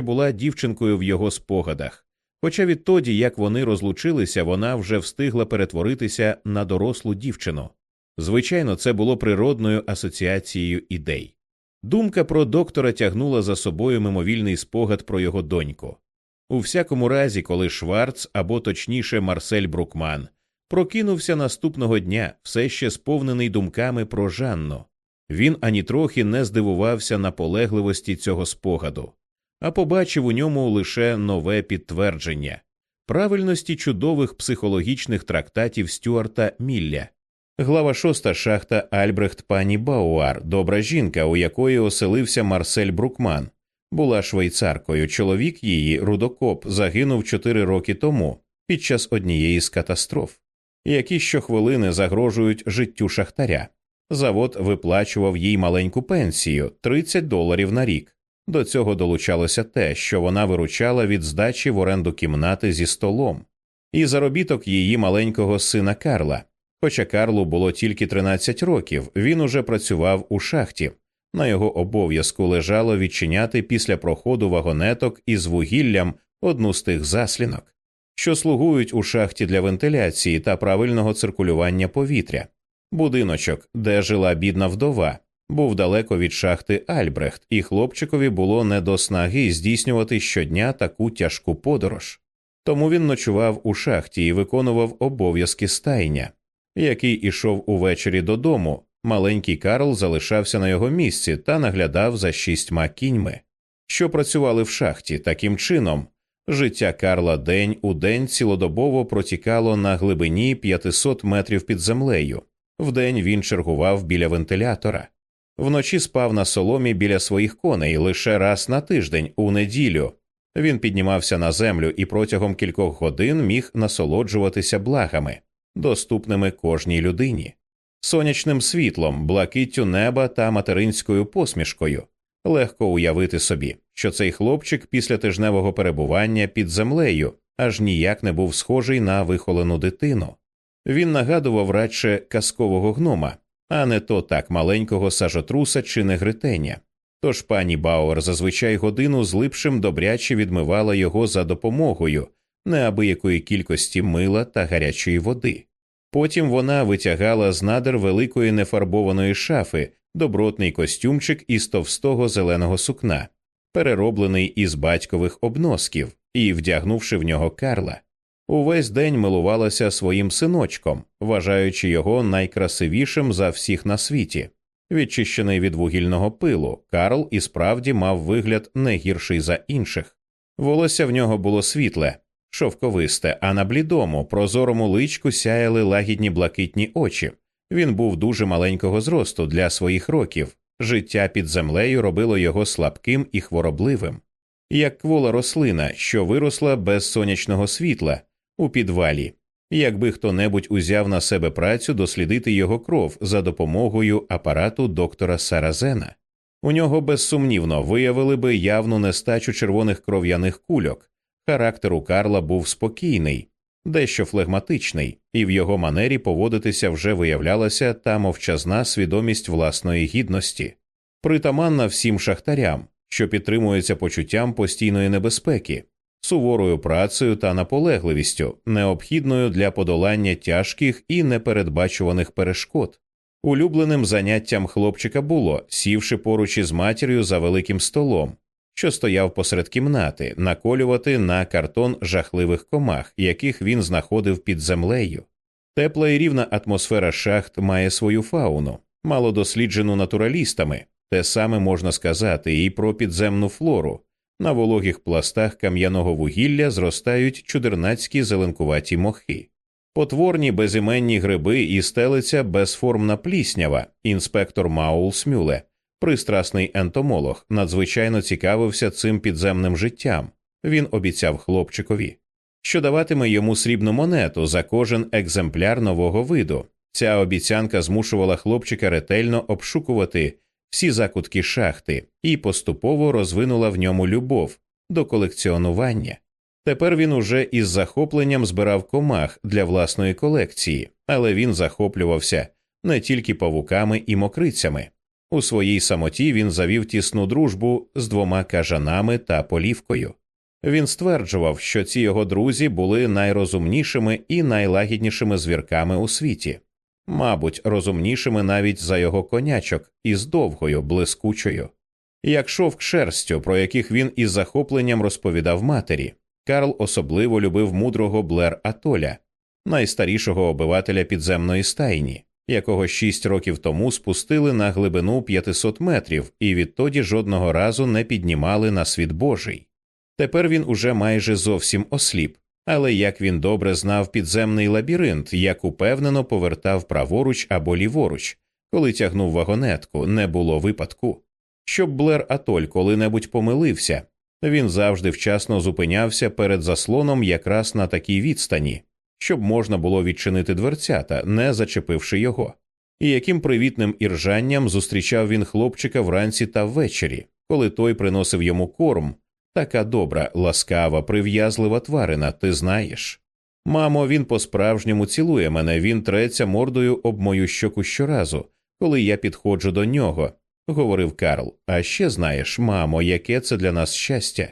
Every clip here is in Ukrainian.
була дівчинкою в його спогадах. Хоча відтоді, як вони розлучилися, вона вже встигла перетворитися на дорослу дівчину. Звичайно, це було природною асоціацією ідей. Думка про доктора тягнула за собою мимовільний спогад про його доньку. У всякому разі, коли Шварц або точніше Марсель Брукман прокинувся наступного дня, все ще сповнений думками про Жанну, він ані трохи не здивувався наполегливості цього спогаду, а побачив у ньому лише нове підтвердження правильності чудових психологічних трактатів Стюарта Мілля. Глава шоста шахта Альбрехт пані Бауар, добра жінка, у якої оселився Марсель Брукман, була швейцаркою. Чоловік її, рудокоп, загинув чотири роки тому під час однієї з катастроф, які щохвилини загрожують життю шахтаря. Завод виплачував їй маленьку пенсію 30 доларів на рік. До цього долучалося те, що вона виручала від здачі в оренду кімнати зі столом, і заробіток її маленького сина Карла. Хоча Карлу було тільки 13 років, він уже працював у шахті. На його обов'язку лежало відчиняти після проходу вагонеток із вугіллям одну з тих заслінок, що слугують у шахті для вентиляції та правильного циркулювання повітря. Будиночок, де жила бідна вдова, був далеко від шахти Альбрехт, і хлопчикові було не до снаги здійснювати щодня таку тяжку подорож. Тому він ночував у шахті і виконував обов'язки стайня. Який ішов увечері додому, маленький Карл залишався на його місці та наглядав за шістьма кіньми, що працювали в шахті. Таким чином, життя Карла день у день цілодобово протікало на глибині 500 метрів під землею. Вдень він чергував біля вентилятора, вночі спав на соломі біля своїх коней лише раз на тиждень, у неділю. Він піднімався на землю і протягом кількох годин міг насолоджуватися благами, доступними кожній людині, сонячним світлом, блакиттю неба та материнською посмішкою. Легко уявити собі, що цей хлопчик після тижневого перебування під землею аж ніяк не був схожий на вихолену дитину. Він нагадував радше казкового гнома, а не то так маленького сажотруса чи негритеня. Тож пані Бауер зазвичай годину з липшим добряче відмивала його за допомогою неабиякої кількості мила та гарячої води. Потім вона витягала з надр великої нефарбованої шафи добротний костюмчик із товстого зеленого сукна, перероблений із батькових обносків, і, вдягнувши в нього Карла, увесь день милувалася своїм синочком, вважаючи його найкрасивішим за всіх на світі. Відчищений від вугільного пилу, Карл і справді мав вигляд не гірший за інших. Волосся в нього було світле, шовковисте, а на блідому, прозорому личку сяяли лагідні блакитні очі. Він був дуже маленького зросту для своїх років. Життя під землею робило його слабким і хворобливим, як квола рослина, що виросла без сонячного світла у підвалі. Якби хто небудь узяв на себе працю дослідити його кров за допомогою апарату доктора Саразена, у нього безсумнівно виявили би явну нестачу червоних кров'яних кульок. Характер у Карла був спокійний, дещо флегматичний, і в його манері поводитися вже виявлялася та мовчазна свідомість власної гідності, притаманна всім шахтарям, що підтримується почуттям постійної небезпеки, суворою працею та наполегливістю, необхідною для подолання тяжких і непередбачуваних перешкод. Улюбленим заняттям хлопчика було, сівши поруч із матір'ю за великим столом, що стояв посеред кімнати, наколювати на картон жахливих комах, яких він знаходив під землею. Тепла і рівна атмосфера шахт має свою фауну, мало досліджену натуралістами, те саме можна сказати і про підземну флору. На вологих пластах кам'яного вугілля зростають чудернацькі зеленкуваті мохи. Потворні безіменні гриби і стелиця безформна пліснява, інспектор Маул Смюле, пристрасний ентомолог, надзвичайно цікавився цим підземним життям. Він обіцяв хлопчикові, що даватиме йому срібну монету за кожен екземпляр нового виду. Ця обіцянка змушувала хлопчика ретельно обшукувати всі закутки шахти і поступово розвинула в ньому любов до колекціонування. Тепер він уже із захопленням збирав комах для власної колекції, але він захоплювався не тільки павуками і мокрицями. У своїй самоті він завів тісну дружбу з двома кажанами та полівкою. Він стверджував, що ці його друзі були найрозумнішими і найлагіднішими звірками у світі, мабуть, розумнішими навіть за його конячок із довгою, блискучою, як шовк шерстю, про яких він із захопленням розповідав матері. Карл особливо любив мудрого Блер Атоля, найстарішого обивателя підземної стайні, якого шість років тому спустили на глибину 500 метрів і відтоді жодного разу не піднімали на світ Божий. Тепер він уже майже зовсім осліп, але як він добре знав підземний лабіринт, як упевнено повертав праворуч або ліворуч, коли тягнув вагонетку, не було випадку. Щоб Блер Атоль коли-небудь помилився, він завжди вчасно зупинявся перед заслоном якраз на такій відстані, щоб можна було відчинити дверцята, не зачепивши його. І яким привітним іржанням зустрічав він хлопчика вранці та ввечері, коли той приносив йому корм, така добра, ласкава, прив'язлива тварина, ти знаєш. Мамо, він по справжньому цілує мене, він треться мордою об мою щоку щоразу, коли я підходжу до нього, говорив Карл. А ще знаєш, мамо, яке це для нас щастя.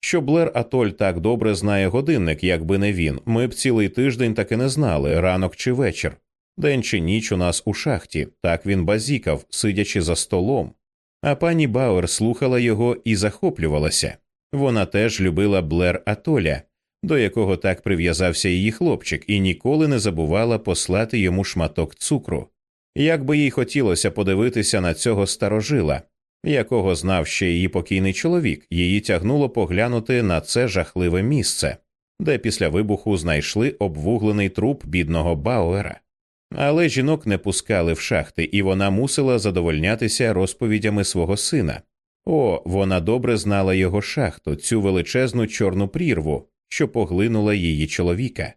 Що Блер Атоль так добре знає годинник, якби не він, ми б цілий тиждень таки не знали, ранок чи вечір. День чи ніч у нас у шахті, так він базікав, сидячи за столом. А пані Бауер слухала його і захоплювалася. Вона теж любила Блер Атоля, до якого так прив'язався її хлопчик, і ніколи не забувала послати йому шматок цукру. Як би їй хотілося подивитися на цього старожила, якого знав ще її покійний чоловік, її тягнуло поглянути на це жахливе місце, де після вибуху знайшли обвуглений труп бідного Бауера. Але жінок не пускали в шахти, і вона мусила задовольнятися розповідями свого сина. О, вона добре знала його шахту, цю величезну чорну прірву, що поглинула її чоловіка.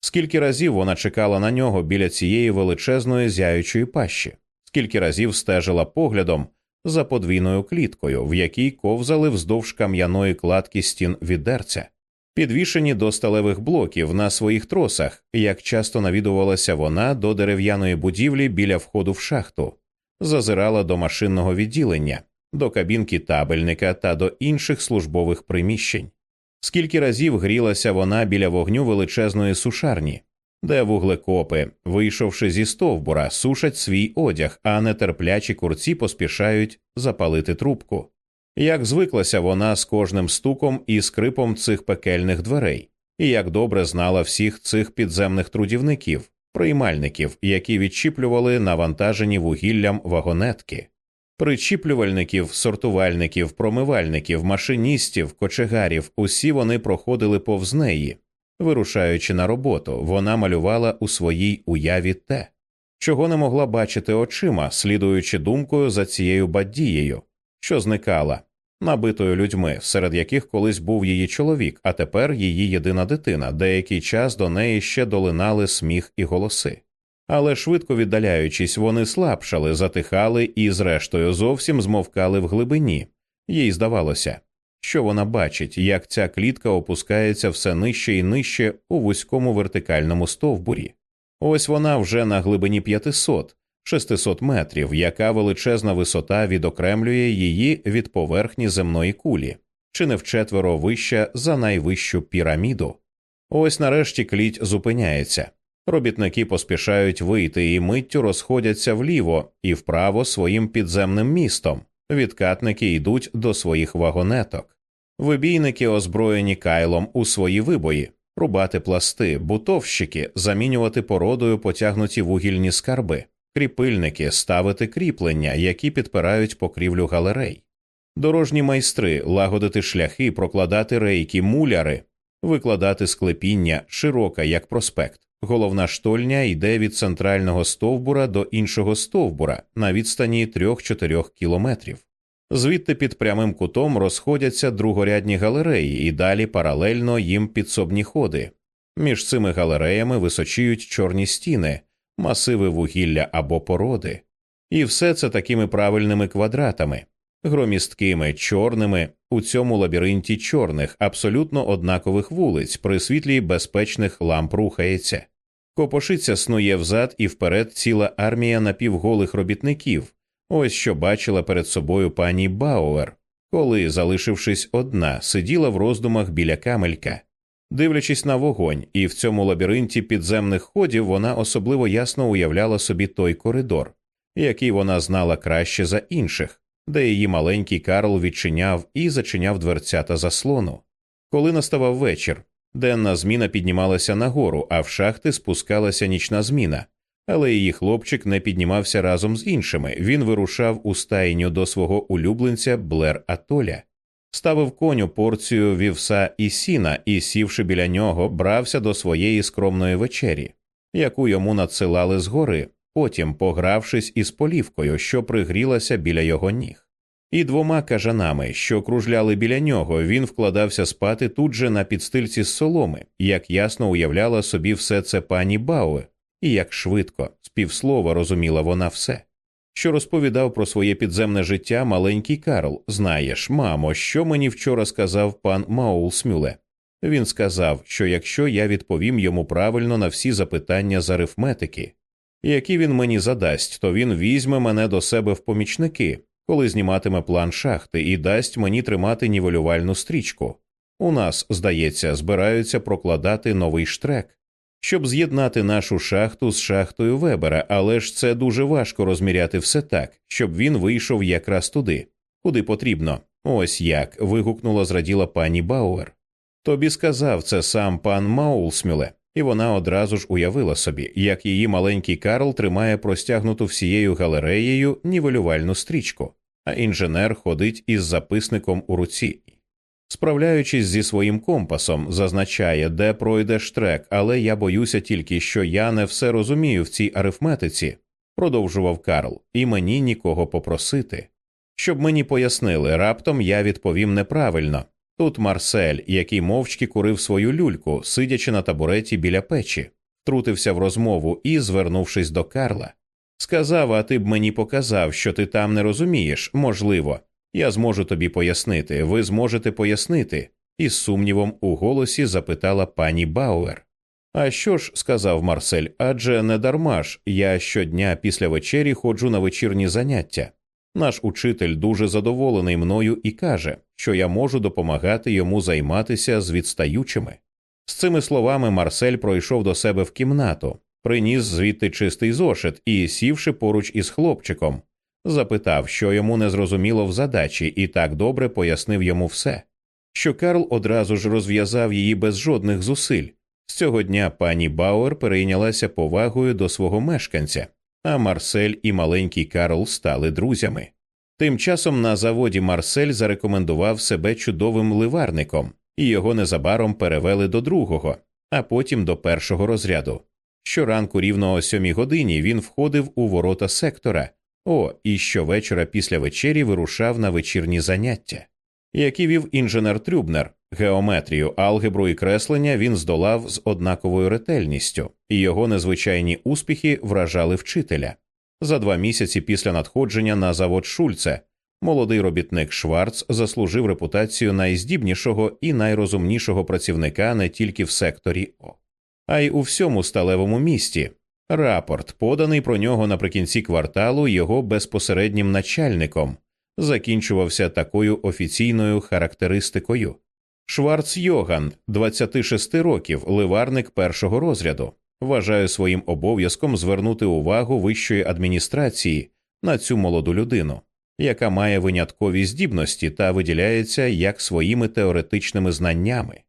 Скільки разів вона чекала на нього біля цієї величезної зяючої пащі, скільки разів стежила поглядом за подвійною кліткою, в якій ковзали вздовж кам'яної кладки стін відерця, підвішені до сталевих блоків на своїх тросах, як часто навідувалася вона до дерев'яної будівлі біля входу в шахту, зазирала до машинного відділення, до кабінки табельника та до інших службових приміщень. Скільки разів грілася вона біля вогню величезної сушарні, де вуглекопи, вийшовши зі стовбура, сушать свій одяг, а нетерплячі курці поспішають запалити трубку. Як звиклася вона з кожним стуком і скрипом цих пекельних дверей, і як добре знала всіх цих підземних трудівників, приймальників, які відчіплювали навантажені вугіллям вагонетки, причіплювальників, сортувальників, промивальників, машиністів, кочегарів, усі вони проходили повз неї, Вирушаючи на роботу, вона малювала у своїй уяві те, чого не могла бачити очима, слідуючи думкою за цією баддією, що зникала, набитою людьми, серед яких колись був її чоловік, а тепер її єдина дитина, деякий час до неї ще долинали сміх і голоси. Але швидко віддаляючись, вони слабшали, затихали і, зрештою, зовсім змовкали в глибині, їй здавалося що вона бачить, як ця клітка опускається все нижче і нижче у вузькому вертикальному стовбурі. Ось вона вже на глибині 500 600 метрів, яка величезна висота відокремлює її від поверхні земної кулі, чи не вчетверо вища за найвищу піраміду. Ось нарешті кліть зупиняється. Робітники поспішають вийти і миттю розходяться вліво і вправо своїм підземним містом. Відкатники йдуть до своїх вагонеток. Вибійники озброєні кайлом у свої вибої, рубати пласти, бутовщики, замінювати породою потягнуті вугільні скарби, кріпильники, ставити кріплення, які підпирають покрівлю галерей, дорожні майстри, лагодити шляхи, прокладати рейки, муляри, викладати склепіння, широка, як проспект. Головна штольня йде від центрального стовбура до іншого стовбура на відстані 3-4 кілометрів. Звідти під прямим кутом розходяться другорядні галереї і далі паралельно їм підсобні ходи. Між цими галереями височіють чорні стіни, масиви вугілля або породи, і все це такими правильними квадратами, громісткими, чорними у цьому лабіринті чорних, абсолютно однакових вулиць, при світлі безпечних ламп рухається. Копошиться снує взад і вперед ціла армія напівголих робітників Ось що бачила перед собою пані Бауер, коли, залишившись одна, сиділа в роздумах біля камелька. Дивлячись на вогонь, і в цьому лабіринті підземних ходів вона особливо ясно уявляла собі той коридор, який вона знала краще за інших, де її маленький Карл відчиняв і зачиняв дверцята заслону. Коли наставав вечір, денна зміна піднімалася нагору, а в шахти спускалася нічна зміна, але її хлопчик не піднімався разом з іншими. Він вирушав у стайню до свого улюбленця Блер Атоля, ставив коню порцію вівса і сіна і, сівши біля нього, брався до своєї скромної вечері, яку йому надсилали згори, потім погравшись із полівкою, що пригрілася біля його ніг. І двома кажанами, що кружляли біля нього, він вкладався спати тут же на підстильці з соломи, як ясно уявляла собі все це пані Бауе, і як швидко, з півслова розуміла вона все. Що розповідав про своє підземне життя маленький Карл. Знаєш, мамо, що мені вчора сказав пан Маулсмюле? Він сказав, що якщо я відповім йому правильно на всі запитання з арифметики, які він мені задасть, то він візьме мене до себе в помічники, коли зніматиме план шахти, і дасть мені тримати нівелювальну стрічку. У нас, здається, збираються прокладати новий штрек щоб з'єднати нашу шахту з шахтою Вебера, але ж це дуже важко розміряти все так, щоб він вийшов якраз туди, куди потрібно. Ось як. вигукнула зраділа пані Бауер. Тобі сказав це сам пан Маулсмюле, і вона одразу ж уявила собі, як її маленький Карл тримає простягнуту всією галереєю нівелювальну стрічку, а інженер ходить із записником у руці Справляючись зі своїм компасом, зазначає, де пройде штрек, але я боюся тільки, що я не все розумію в цій арифметиці, продовжував Карл, і мені нікого попросити. Щоб мені пояснили, раптом я відповім неправильно. Тут Марсель, який мовчки курив свою люльку, сидячи на табуреті біля печі, втрутився в розмову і, звернувшись до Карла, сказав: А ти б мені показав, що ти там не розумієш, можливо. Я зможу тобі пояснити, ви зможете пояснити, із сумнівом у голосі запитала пані Бауер. А що ж, сказав Марсель, адже не дарма ж я щодня після вечері ходжу на вечірні заняття. Наш учитель дуже задоволений мною і каже, що я можу допомагати йому займатися з відстаючими. З цими словами Марсель пройшов до себе в кімнату, приніс звідти чистий зошит і, сівши поруч із хлопчиком, запитав, що йому не зрозуміло в задачі, і так добре пояснив йому все, що Карл одразу ж розв'язав її без жодних зусиль. З цього дня пані Бауер перейнялася повагою до свого мешканця, а Марсель і маленький Карл стали друзями. Тим часом на заводі Марсель зарекомендував себе чудовим ливарником, і його незабаром перевели до другого, а потім до першого розряду. Щоранку рівно о сьомій годині він входив у ворота сектора, о, і щовечора після вечері вирушав на вечірні заняття, які вів інженер Трюбнер, геометрію, алгебру і креслення він здолав з однаковою ретельністю, і його незвичайні успіхи вражали вчителя. За два місяці після надходження на завод Шульце молодий робітник Шварц заслужив репутацію найздібнішого і найрозумнішого працівника не тільки в секторі О, а й у всьому сталевому місті. Рапорт, поданий про нього наприкінці кварталу його безпосереднім начальником, закінчувався такою офіційною характеристикою. Шварц Йоган, 26 років, ливарник першого розряду, вважає своїм обов'язком звернути увагу вищої адміністрації на цю молоду людину, яка має виняткові здібності та виділяється як своїми теоретичними знаннями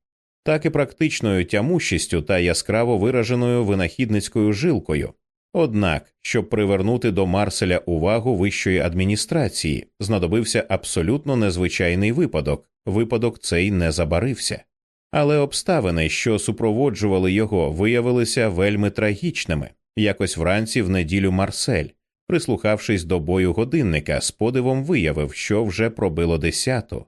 так і практичною тямущістю та яскраво вираженою винахідницькою жилкою. Однак, щоб привернути до Марселя увагу вищої адміністрації, знадобився абсолютно незвичайний випадок. Випадок цей не забарився. Але обставини, що супроводжували його, виявилися вельми трагічними. Якось вранці в неділю Марсель, прислухавшись до бою годинника, з подивом виявив, що вже пробило десяту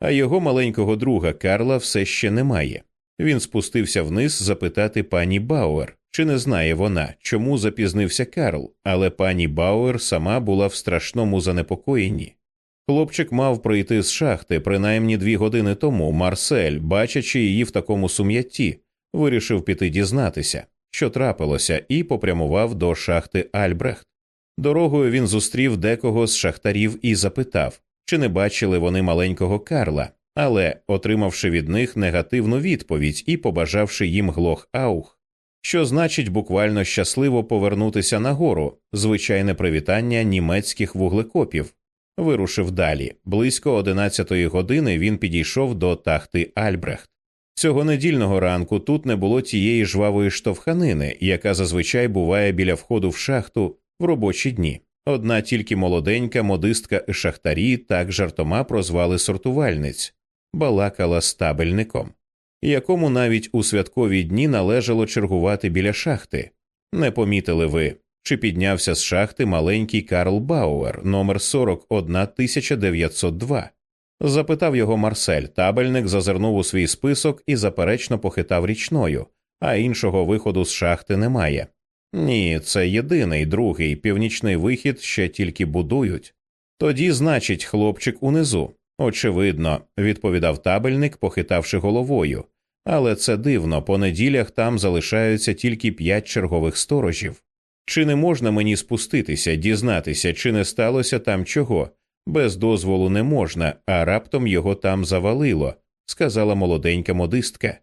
а його маленького друга Карла все ще немає. Він спустився вниз запитати пані Бауер, чи не знає вона, чому запізнився Карл, але пані Бауер сама була в страшному занепокоєнні. Хлопчик мав прийти з шахти принаймні дві години тому. Марсель, бачачи її в такому сум'ятті, вирішив піти дізнатися, що трапилося, і попрямував до шахти Альбрехт. Дорогою він зустрів декого з шахтарів і запитав, чи не бачили вони маленького Карла, але, отримавши від них негативну відповідь і побажавши їм Glück auf, що значить буквально щасливо повернутися нагору, звичайне привітання німецьких вуглекопів. Вирушив далі. Близько одинадцятої години він підійшов до тахти Альбрехт. Цього недільного ранку тут не було тієї жвавої штовханини, яка зазвичай буває біля входу в шахту в робочі дні. Одна тільки молоденька модистка шахтарі так жартома прозвали сортувальниць, балакала стабельником, якому навіть у святкові дні належало чергувати біля шахти. Не помітили ви, чи піднявся з шахти маленький Карл Бауер, номер 41902. Запитав його Марсель. Табельник зазирнув у свій список і заперечно похитав річною, а іншого виходу з шахти немає. Ні, це єдиний другий північний вихід ще тільки будують. Тоді, значить, хлопчик унизу. Очевидно, відповідав табельник, похитавши головою. Але це дивно, по неділях там залишаються тільки п'ять чергових сторожів. Чи не можна мені спуститися, дізнатися, чи не сталося там чого? Без дозволу не можна, а раптом його там завалило, сказала молоденька модистка.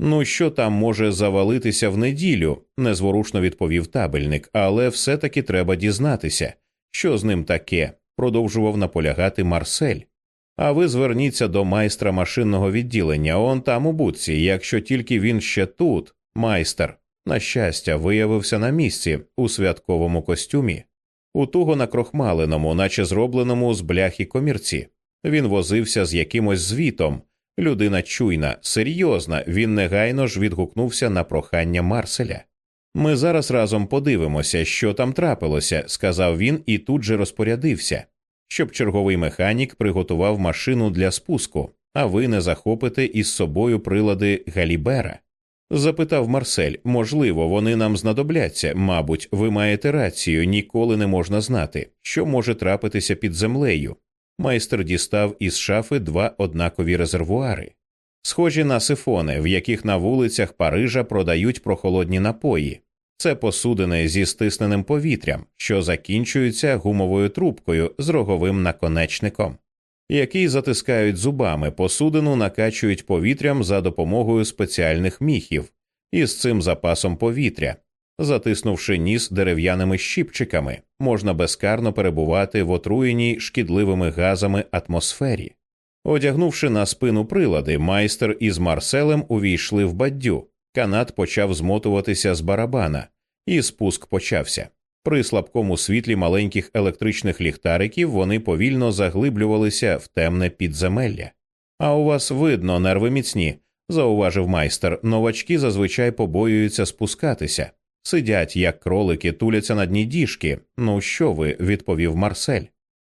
Ну, що там може завалитися в неділю, незворушно відповів табельник, але все таки треба дізнатися, що з ним таке, продовжував наполягати Марсель. А ви зверніться до майстра машинного відділення, он там у будці, якщо тільки він ще тут, майстер, на щастя, виявився на місці у святковому костюмі, у туго накрохмаленому, наче зробленому з бляхи комірці. Він возився з якимось звітом. Людина чуйна, серйозна, він негайно ж відгукнувся на прохання Марселя. Ми зараз разом подивимося, що там трапилося, сказав він і тут же розпорядився, щоб черговий механік приготував машину для спуску, а ви не захопите із собою прилади Галібера. Запитав Марсель, можливо, вони нам знадобляться, мабуть, ви маєте рацію, ніколи не можна знати, що може трапитися під землею. Майстер дістав із шафи два однакові резервуари, схожі на сифони, в яких на вулицях Парижа продають прохолодні напої. Це посудини зі стисненим повітрям, що закінчуються гумовою трубкою з роговим наконечником, який затискають зубами, посудину накачують повітрям за допомогою спеціальних міхів із цим запасом повітря. Затиснувши ніс дерев'яними щіпчиками, можна безкарно перебувати в отруєній шкідливими газами атмосфері. Одягнувши на спину прилади, майстер із Марселем увійшли в баддю. Канат почав змотуватися з барабана, і спуск почався. При слабкому світлі маленьких електричних ліхтариків вони повільно заглиблювалися в темне підземелля. А у вас видно, нерви міцні, зауважив майстер. Новачки зазвичай побоюються спускатися. Сидять, як кролики, туляться на дні діжки. Ну що ви, відповів Марсель.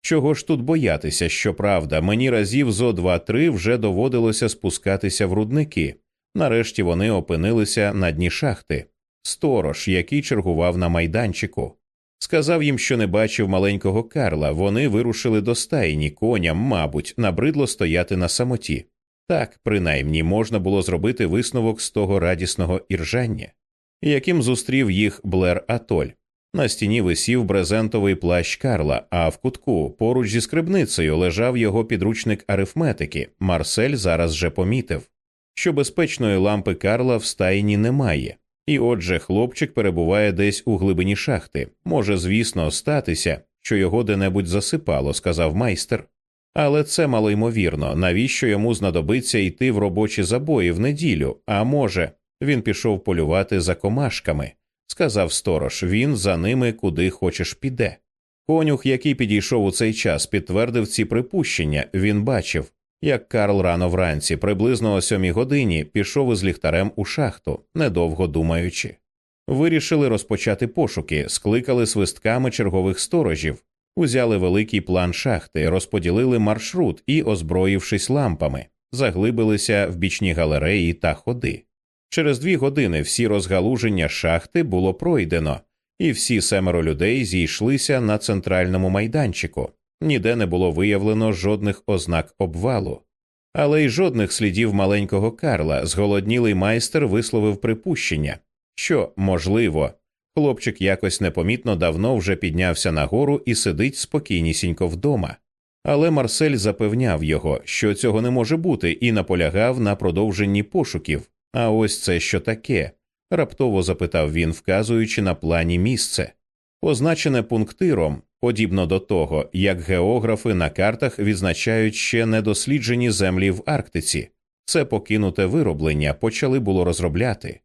Чого ж тут боятися, щоправда, мені разів зо два-три вже доводилося спускатися в рудники. Нарешті вони опинилися на дні шахти. Сторож, який чергував на майданчику. Сказав їм, що не бачив маленького Карла. Вони вирушили до стайні, коням, мабуть, набридло стояти на самоті. Так, принаймні, можна було зробити висновок з того радісного іржання яким зустрів їх Блер Атоль. На стіні висів брезентовий плащ Карла, а в кутку поруч зі скрибницею лежав його підручник арифметики. Марсель зараз же помітив, що безпечної лампи Карла в стайні немає, і отже, хлопчик перебуває десь у глибині шахти. Може, звісно, статися, що його де-небудь засипало, сказав майстер. Але це малоймовірно, навіщо йому знадобиться йти в робочі забої в неділю, а може, він пішов полювати за комашками, сказав сторож, він за ними куди хочеш піде. Конюх, який підійшов у цей час, підтвердив ці припущення. Він бачив, як Карл рано вранці, приблизно о сьомій годині, пішов із ліхтарем у шахту, недовго думаючи. Вирішили розпочати пошуки, скликали свистками чергових сторожів, узяли великий план шахти, розподілили маршрут і, озброївшись лампами, заглибилися в бічні галереї та ходи. Через дві години всі розгалуження шахти було пройдено, і всі семеро людей зійшлися на центральному майданчику. Ніде не було виявлено жодних ознак обвалу, але й жодних слідів маленького Карла. Зголоднілий майстер висловив припущення, що, можливо, Хлопчик якось непомітно давно вже піднявся нагору і сидить спокійнісінько вдома. Але Марсель запевняв його, що цього не може бути, і наполягав на продовженні пошуків. А ось це що таке? раптово запитав він, вказуючи на плані місце, позначене пунктиром, подібно до того, як географи на картах відзначають ще недосліджені землі в Арктиці. Це покинуте вироблення почали було розробляти.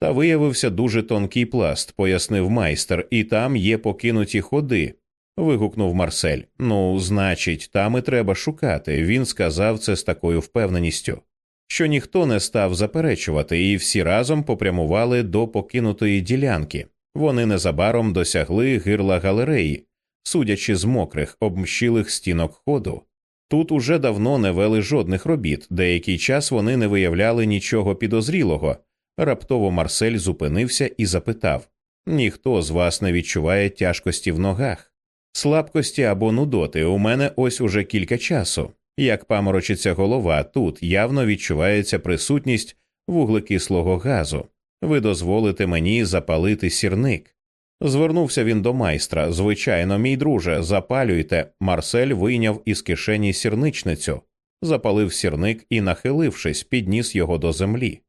Та виявився дуже тонкий пласт, пояснив майстер, і там є покинуті ходи. вигукнув Марсель. Ну, значить, там і треба шукати. Він сказав це з такою впевненістю, що ніхто не став заперечувати, і всі разом попрямували до покинутої ділянки. Вони незабаром досягли гирла галереї, судячи з мокрих, обмщилих стінок ходу. Тут уже давно не вели жодних робіт, деякий час вони не виявляли нічого підозрілого. Раптово Марсель зупинився і запитав ніхто з вас не відчуває тяжкості в ногах, слабкості або нудоти. У мене ось уже кілька часу. Як паморочиться голова, тут явно відчувається присутність вуглекислого газу. Ви дозволите мені запалити сірник. Звернувся він до майстра. Звичайно, мій друже, запалюйте. Марсель вийняв із кишені сірничницю, запалив сірник і, нахилившись, підніс його до землі.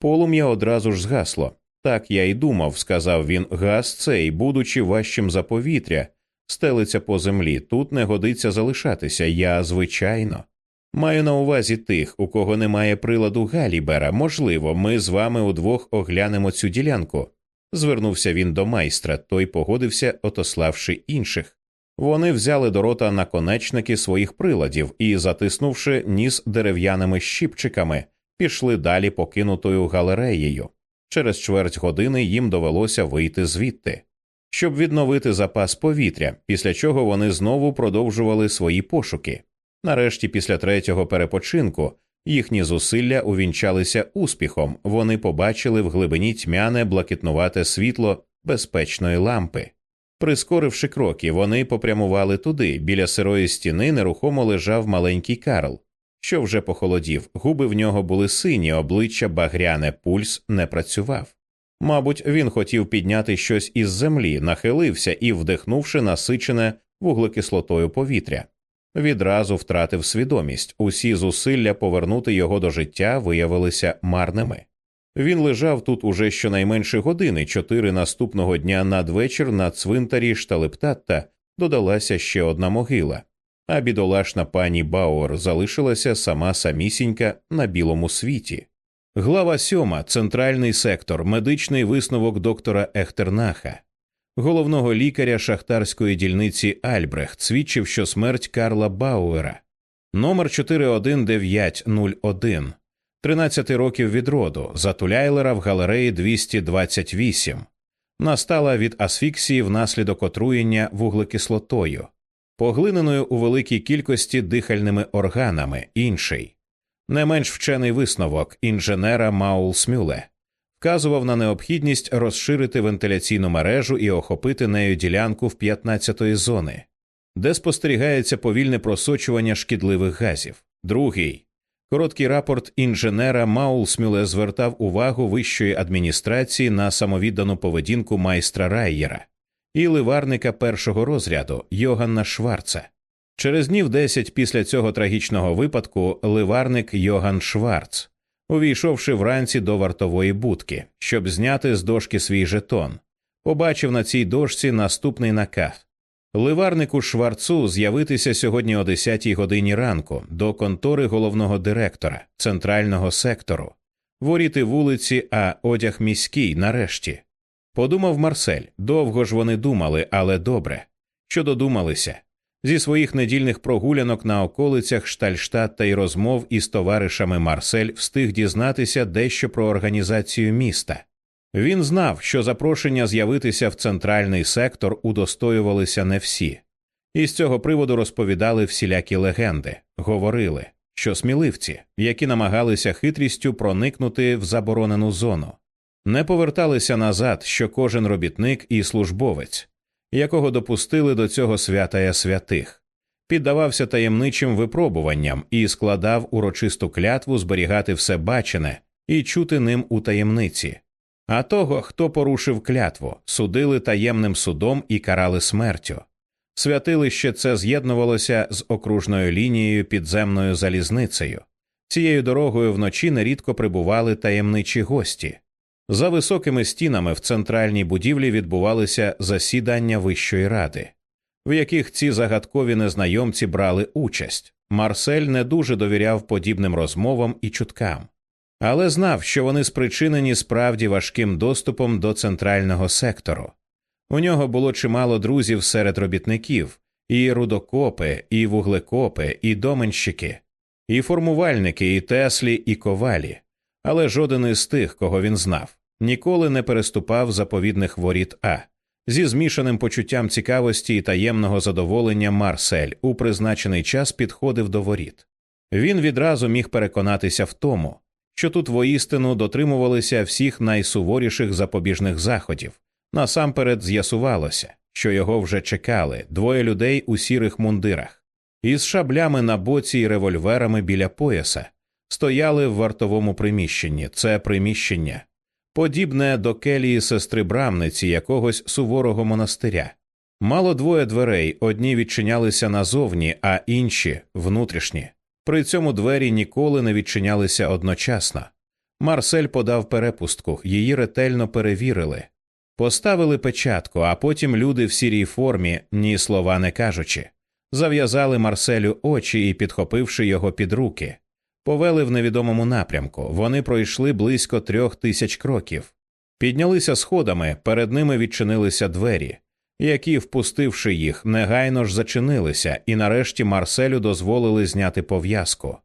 Полум'я одразу ж згасло. Так я й думав, сказав він, газ цей, будучи важчим за повітря, стелиться по землі. Тут не годиться залишатися. Я, звичайно. Маю на увазі тих, у кого немає приладу Галібера. Можливо, ми з вами удвох оглянемо цю ділянку. Звернувся він до майстра, той погодився, отославши інших. Вони взяли до рота наконечники своїх приладів і, затиснувши ніс дерев'яними щіпчиками, пішли далі покинутою галереєю. Через чверть години їм довелося вийти звідти, щоб відновити запас повітря, після чого вони знову продовжували свої пошуки. Нарешті, після третього перепочинку, їхні зусилля увінчалися успіхом, вони побачили в глибині тьмяне блакитнувате світло безпечної лампи. Прискоривши кроки, вони попрямували туди. Біля сирої стіни нерухомо лежав маленький Карл, що вже похолодів, губи в нього були сині, обличчя багряне, пульс не працював. Мабуть, він хотів підняти щось із землі, нахилився і, вдихнувши насичене вуглекислотою повітря, відразу втратив свідомість. Усі зусилля повернути його до життя виявилися марними. Він лежав тут уже щонайменше години, чотири наступного дня надвечір на цвинтарі Шталептатта додалася ще одна могила, а бідолашна пані Бауер залишилася сама самісінька на білому світі. Глава сьома центральний сектор, медичний висновок доктора Ехтернаха, головного лікаря шахтарської дільниці Альбрехт, свідчив, що смерть Карла Бауера, номер 41901, 13 років від роду, затуляйлера в галереї 228, настала від асфіксії внаслідок отруєння вуглекислотою поглиненою у великій кількості дихальними органами інший. Не менш вчений висновок інженера Маул Смюле вказував на необхідність розширити вентиляційну мережу і охопити нею ділянку в 15-ї зони, де спостерігається повільне просочування шкідливих газів. Другий короткий рапорт інженера Маул Смюле звертав увагу вищої адміністрації на самовіддану поведінку майстра Райєра і ливарника першого розряду Йоганна Шварца. Через днів десять після цього трагічного випадку ливарник Йоган Шварц, увійшовши вранці до вартової будки, щоб зняти з дошки свій жетон, побачив на цій дошці наступний наказ. Ливарнику Шварцу з'явитися сьогодні о 10 годині ранку до контори головного директора центрального сектору, воріти вулиці, а одяг міський нарешті. Подумав Марсель, довго ж вони думали, але добре. Що додумалися. Зі своїх недільних прогулянок на околицях Штальштадта й розмов із товаришами Марсель встиг дізнатися дещо про організацію міста. Він знав, що запрошення з'явитися в центральний сектор удостоювалися не всі, і з цього приводу розповідали всілякі легенди, говорили, що сміливці, які намагалися хитрістю проникнути в заборонену зону, не поверталися назад, що кожен робітник і службовець, якого допустили до цього святая святих, піддавався таємничим випробуванням і складав урочисту клятву зберігати все бачене і чути ним у таємниці. а того, хто порушив клятву, судили таємним судом і карали смертю. Святилище це з'єднувалося з окружною лінією підземною залізницею. Цією дорогою вночі нерідко прибували таємничі гості. За високими стінами в центральній будівлі відбувалися засідання Вищої ради, в яких ці загадкові незнайомці брали участь. Марсель не дуже довіряв подібним розмовам і чуткам, але знав, що вони спричинені справді важким доступом до центрального сектору. У нього було чимало друзів серед робітників, і рудокопи, і вуглекопи, і доменщики, і формувальники, і теслі, і ковалі, але жоден із тих, кого він знав, ніколи не переступав заповідних воріт А. Зі змішаним почуттям цікавості і таємного задоволення Марсель у призначений час підходив до воріт. Він відразу міг переконатися в тому, що тут воістину дотримувалися всіх найсуворіших запобіжних заходів. Насамперед з'ясувалося, що його вже чекали двоє людей у сірих мундирах, із шаблями на боці і револьверами біля пояса, стояли в вартовому приміщенні. Це приміщення, подібне до келії сестри брамниці якогось суворого монастиря. Мало двоє дверей, одні відчинялися назовні, а інші внутрішні. При цьому двері ніколи не відчинялися одночасно. Марсель подав перепустку, її ретельно перевірили. Поставили печатку, а потім люди в сірій формі, ні слова не кажучи, зав'язали Марселю очі і, підхопивши його під руки, повели в невідомому напрямку. Вони пройшли близько трьох тисяч кроків, піднялися сходами, перед ними відчинилися двері, які, впустивши їх, негайно ж зачинилися, і нарешті Марселю дозволили зняти пов'язку.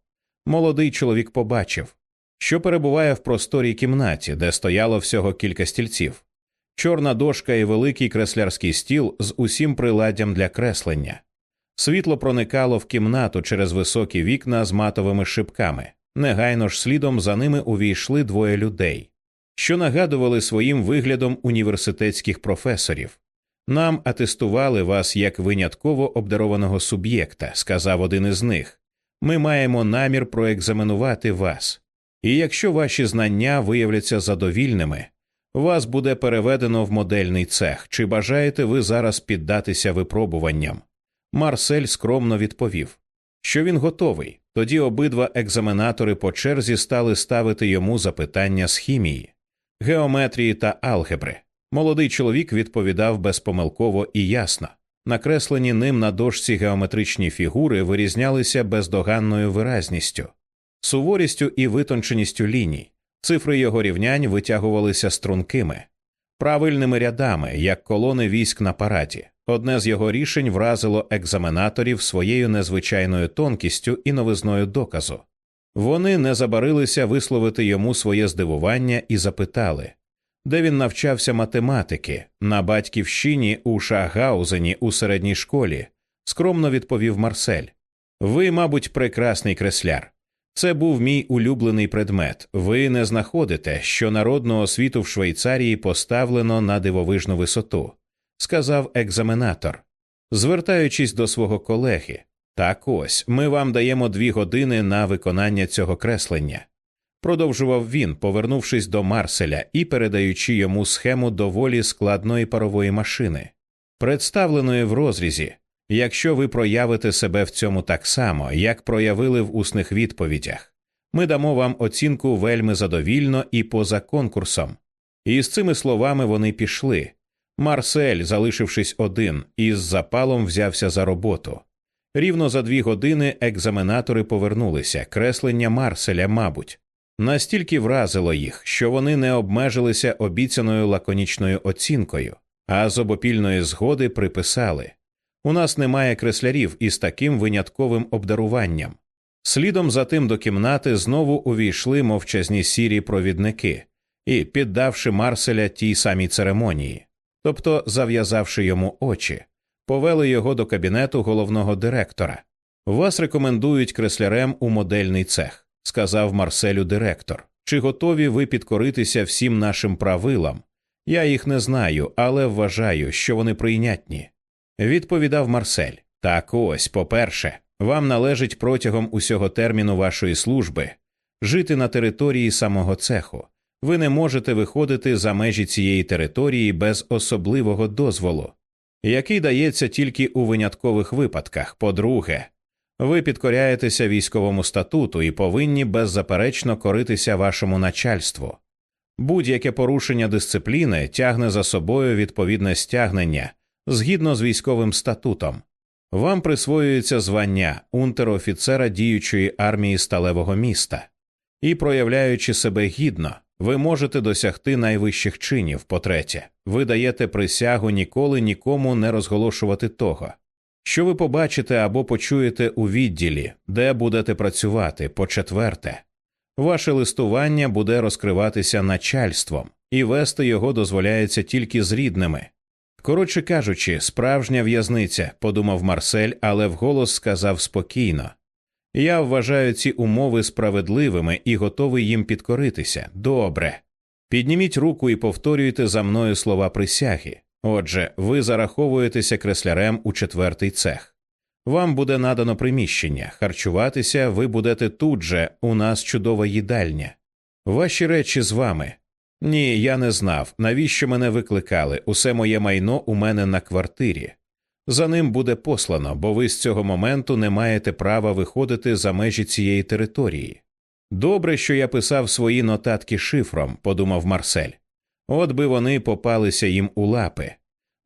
Молодий чоловік побачив, що перебуває в просторій кімнаті, де стояло всього кілька стільців чорна дошка і великий креслярський стіл з усім приладдям для креслення. Світло проникало в кімнату через високі вікна з матовими шибками. Негайно ж слідом за ними увійшли двоє людей, що нагадували своїм виглядом університетських професорів. Нам атестували вас як винятково обдарованого суб'єкта, сказав один із них. Ми маємо намір проекзаменувати вас. І якщо ваші знання виявляться задовільними, вас буде переведено в модельний цех. Чи бажаєте ви зараз піддатися випробуванням? Марсель скромно відповів, що він готовий. Тоді обидва екзаменатори по черзі стали ставити йому запитання з хімії, геометрії та алгебри. Молодий чоловік відповідав безпомилково і ясно. Накреслені ним на дошці геометричні фігури вирізнялися бездоганною виразністю, суворістю і витонченістю ліній. Цифри його рівнянь витягувалися стрункими, правильними рядами, як колони військ на параді. Одне з його рішень вразило екзаменаторів своєю незвичайною тонкістю і новизною доказу. Вони не забарилися висловити йому своє здивування і запитали, де він навчався математики на батьківщині у Шагаузені у середній школі. Скромно відповів Марсель. Ви, мабуть, прекрасний кресляр. Це був мій улюблений предмет. Ви не знаходите, що народну освіту в Швейцарії поставлено на дивовижну висоту, сказав екзаменатор, звертаючись до свого колеги. Так ось ми вам даємо дві години на виконання цього креслення. Продовжував він, повернувшись до Марселя і передаючи йому схему доволі складної парової машини, представленої в розрізі, Якщо ви проявите себе в цьому так само, як проявили в усних відповідях, ми дамо вам оцінку вельми задовільно і поза конкурсом. І з цими словами вони пішли. Марсель, залишившись один, із запалом взявся за роботу. Рівно за дві години екзаменатори повернулися, креслення Марселя, мабуть, настільки вразило їх, що вони не обмежилися обіцяною лаконічною оцінкою, а з обопільної згоди приписали. У нас немає креслярів із таким винятковим обдаруванням. Слідом за тим до кімнати знову увійшли мовчазні сірі провідники і, піддавши Марселя тій самій церемонії, тобто зав'язавши йому очі, повели його до кабінету головного директора. Вас рекомендують креслярем у модельний цех, сказав Марселю директор. Чи готові ви підкоритися всім нашим правилам? Я їх не знаю, але вважаю, що вони прийнятні. Відповідав Марсель. Так ось, по-перше, вам належить протягом усього терміну вашої служби жити на території самого цеху. Ви не можете виходити за межі цієї території без особливого дозволу, який дається тільки у виняткових випадках. По-друге, ви підкоряєтеся військовому статуту і повинні беззаперечно коритися вашому начальству. Будь-яке порушення дисципліни тягне за собою відповідне стягнення згідно з військовим статутом. Вам присвоюється звання унтер-офіцера діючої армії сталевого міста, і, проявляючи себе гідно, ви можете досягти найвищих чинів. По третє, ви даєте присягу ніколи нікому не розголошувати того, що ви побачите або почуєте у відділі, де будете працювати. По четверте, ваше листування буде розкриватися начальством, і вести його дозволяється тільки з рідними. Коротше кажучи, справжня в'язниця, подумав Марсель, але вголос сказав спокійно. Я вважаю ці умови справедливими і готовий їм підкоритися. Добре. Підніміть руку і повторюйте за мною слова присяги. Отже, ви зараховуєтеся креслярем у четвертий цех. Вам буде надано приміщення, харчуватися ви будете тут же, у нас чудова їдальня. Ваші речі з вами. Ні, я не знав, навіщо мене викликали. Усе моє майно у мене на квартирі. За ним буде послано, бо ви з цього моменту не маєте права виходити за межі цієї території. Добре, що я писав свої нотатки шифром, подумав Марсель. От би вони попалися їм у лапи.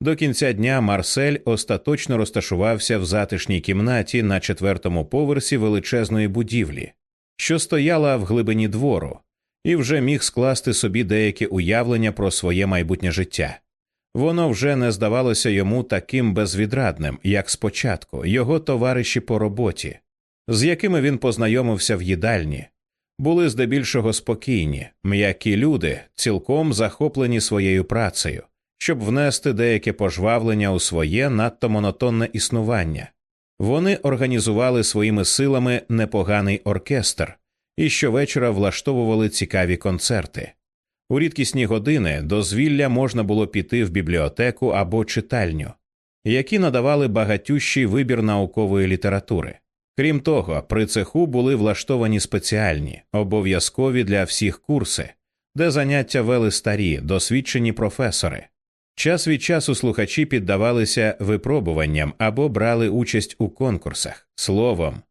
До кінця дня Марсель остаточно розташувався в затишній кімнаті на четвертому поверсі величезної будівлі, що стояла в глибині двору, і вже міг скласти собі деяке уявлення про своє майбутнє життя. Воно вже не здавалося йому таким безвідрадним, як спочатку, його товариші по роботі, з якими він познайомився в їдальні, були здебільшого спокійні, м'які люди, цілком захоплені своєю працею, щоб внести деяке пожвавлення у своє надто монотонне існування. Вони організували своїми силами непоганий оркестр і щовечора влаштовували цікаві концерти. У рідкісні години дозвілля можна було піти в бібліотеку або читальню, які надавали багатющий вибір наукової літератури. Крім того, при цеху були влаштовані спеціальні, обов'язкові для всіх курси, де заняття вели старі, досвідчені професори. Час від часу слухачі піддавалися випробуванням або брали участь у конкурсах. Словом,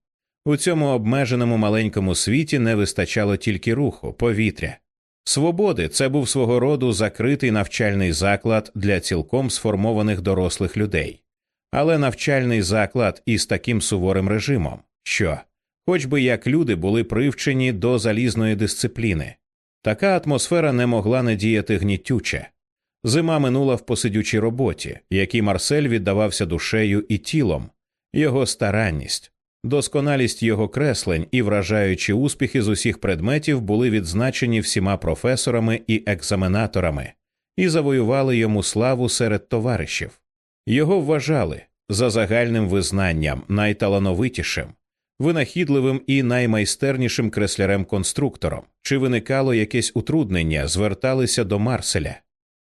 у цьому обмеженому маленькому світі не вистачало тільки руху, повітря. Свободи це був свого роду закритий навчальний заклад для цілком сформованих дорослих людей, але навчальний заклад із таким суворим режимом, що, хоч би як люди були привчені до залізної дисципліни, така атмосфера не могла не діяти гнітюче. Зима минула в посидючій роботі, якій Марсель віддавався душею і тілом, його старанність, досконалість його креслень і вражаючі успіхи з усіх предметів були відзначені всіма професорами і екзаменаторами і завоювали йому славу серед товаришів. Його вважали за загальним визнанням найталановитішим, винахідливим і наймайстернішим креслярем конструктором. Чи виникало якесь утруднення, зверталися до Марселя.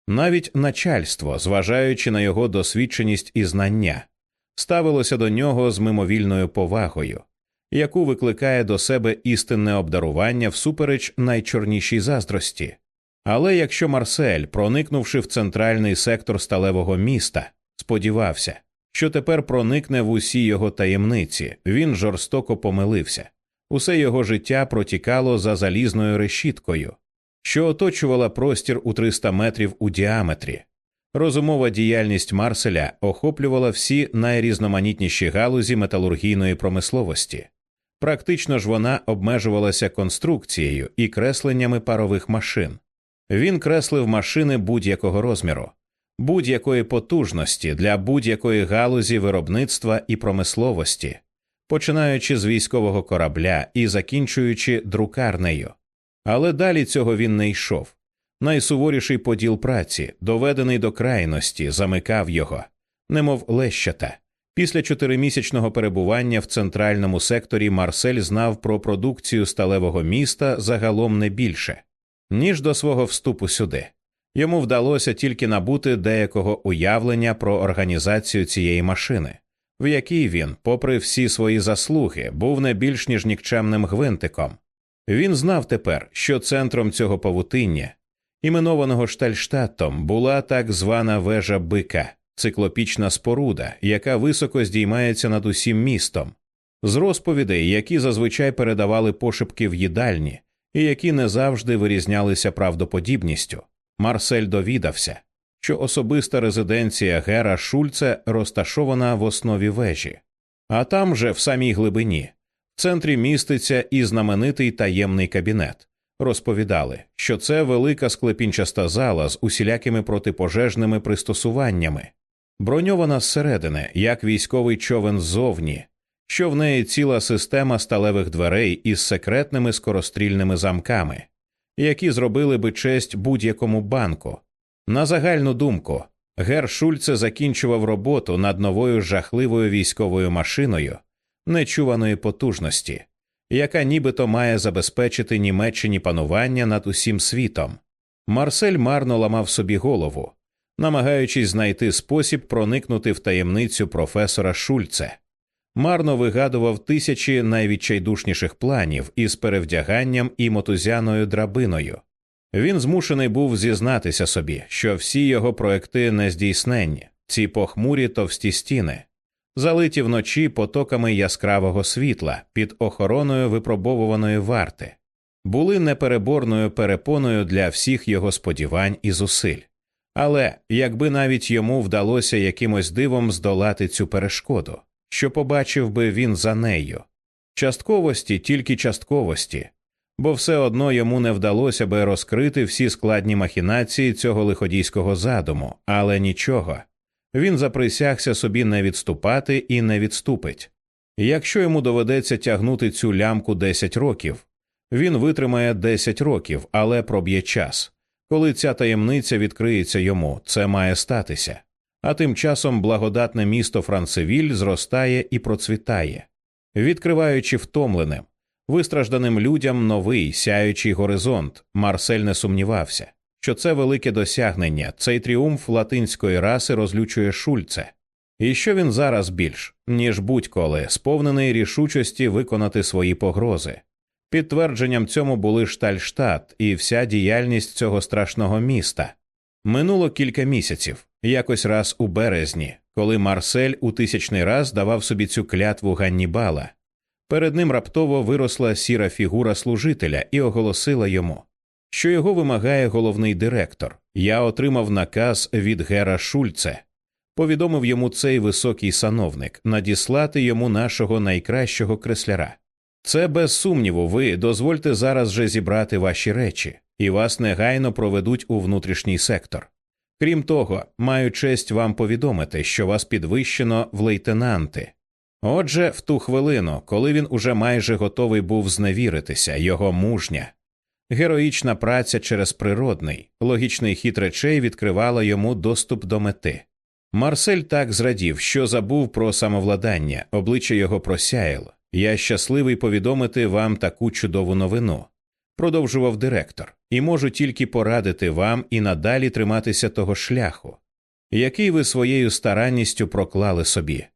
Навіть начальство, зважаючи на його досвідченість і знання, ставилося до нього з мимовільною повагою, яку викликає до себе істинне обдарування всупереч найчорнішій заздрості. Але якщо Марсель, проникнувши в центральний сектор сталевого міста, сподівався, що тепер проникне в усі його таємниці, він жорстоко помилився. Усе його життя протікало за залізною решіткою, що оточувала простір у 300 метрів у діаметрі. Розумова діяльність Марселя охоплювала всі найрізноманітніші галузі металургійної промисловості. Практично ж вона обмежувалася конструкцією і кресленнями парових машин. Він креслив машини будь-якого розміру, будь-якої потужності для будь-якої галузі виробництва і промисловості, починаючи з військового корабля і закінчуючи друкарнею. Але далі цього він не йшов. Найсуворіший поділ праці, доведений до крайності, замикав його, немов лещата. Після чотиримісячного перебування в центральному секторі Марсель знав про продукцію сталевого міста загалом не більше, ніж до свого вступу сюди. Йому вдалося тільки набути деякого уявлення про організацію цієї машини, в якій він, попри всі свої заслуги, був не більш ніж нікчемним гвинтиком. Він знав тепер, що центром цього павутиння, іменованого Штальштаттом, була так звана вежа бика, циклопічна споруда, яка високо здіймається над усім містом, з розповідей, які зазвичай передавали пошепки в їдальні, і які не завжди вирізнялися правдоподібністю. Марсель довідався, що особиста резиденція Гера Шульце розташована в основі вежі, а там же, в самій глибині, в центрі міститься і знаменитий таємний кабінет. Розповідали, що це велика склепінчаста зала з усілякими протипожежними пристосуваннями, броньована зсередини, як військовий човен ззовні, що в неї ціла система сталевих дверей із секретними скорострільними замками, які зробили би честь будь-якому банку. На загальну думку, Гер Шульце закінчував роботу над новою жахливою військовою машиною нечуваної потужності, яка нібито має забезпечити Німеччині панування над усім світом. Марсель марно ламав собі голову, намагаючись знайти спосіб проникнути в таємницю професора Шульце марно вигадував тисячі найвідчайдушніших планів із перевдяганням і мотузяною драбиною. Він змушений був зізнатися собі, що всі його проекти нездійсненні, ці похмурі товсті стіни, залиті вночі потоками яскравого світла під охороною випробовуваної варти, були непереборною перепоною для всіх його сподівань і зусиль. Але якби навіть йому вдалося якимось дивом здолати цю перешкоду, що побачив би він за нею. Частковості тільки частковості, бо все одно йому не вдалося би розкрити всі складні махінації цього лиходійського задуму, але нічого. Він заприсягся собі не відступати і не відступить. Якщо йому доведеться тягнути цю лямку 10 років, він витримає 10 років, але проб'є час. Коли ця таємниця відкриється йому, це має статися а тим часом благодатне місто Францевіль зростає і процвітає, відкриваючи втомленим, вистражданим людям новий сяючий горизонт, Марсель не сумнівався, що це велике досягнення, цей тріумф латинської раси розлючує Шульце, і що він зараз більш, ніж будь-коли, сповнений рішучості виконати свої погрози. Підтвердженням цьому були Штальштат і вся діяльність цього страшного міста. Минуло кілька місяців, якось раз у березні, коли Марсель у тисячний раз давав собі цю клятву Ганнібала. Перед ним раптово виросла сіра фігура служителя і оголосила йому, що його вимагає головний директор. Я отримав наказ від Гера Шульце, повідомив йому цей високий сановник надіслати йому нашого найкращого кресляра. Це без сумніву, ви дозвольте зараз же зібрати ваші речі, і вас негайно проведуть у внутрішній сектор. Крім того, маю честь вам повідомити, що вас підвищено в лейтенанти. Отже, в ту хвилину, коли він уже майже готовий був зневіритися, його мужня, героїчна праця через природний, логічний хід речей відкривала йому доступ до мети. Марсель так зрадів, що забув про самовладання, обличчя його просяяло. Я щасливий повідомити вам таку чудову новину продовжував директор, і можу тільки порадити вам і надалі триматися того шляху, який ви своєю старанністю проклали собі.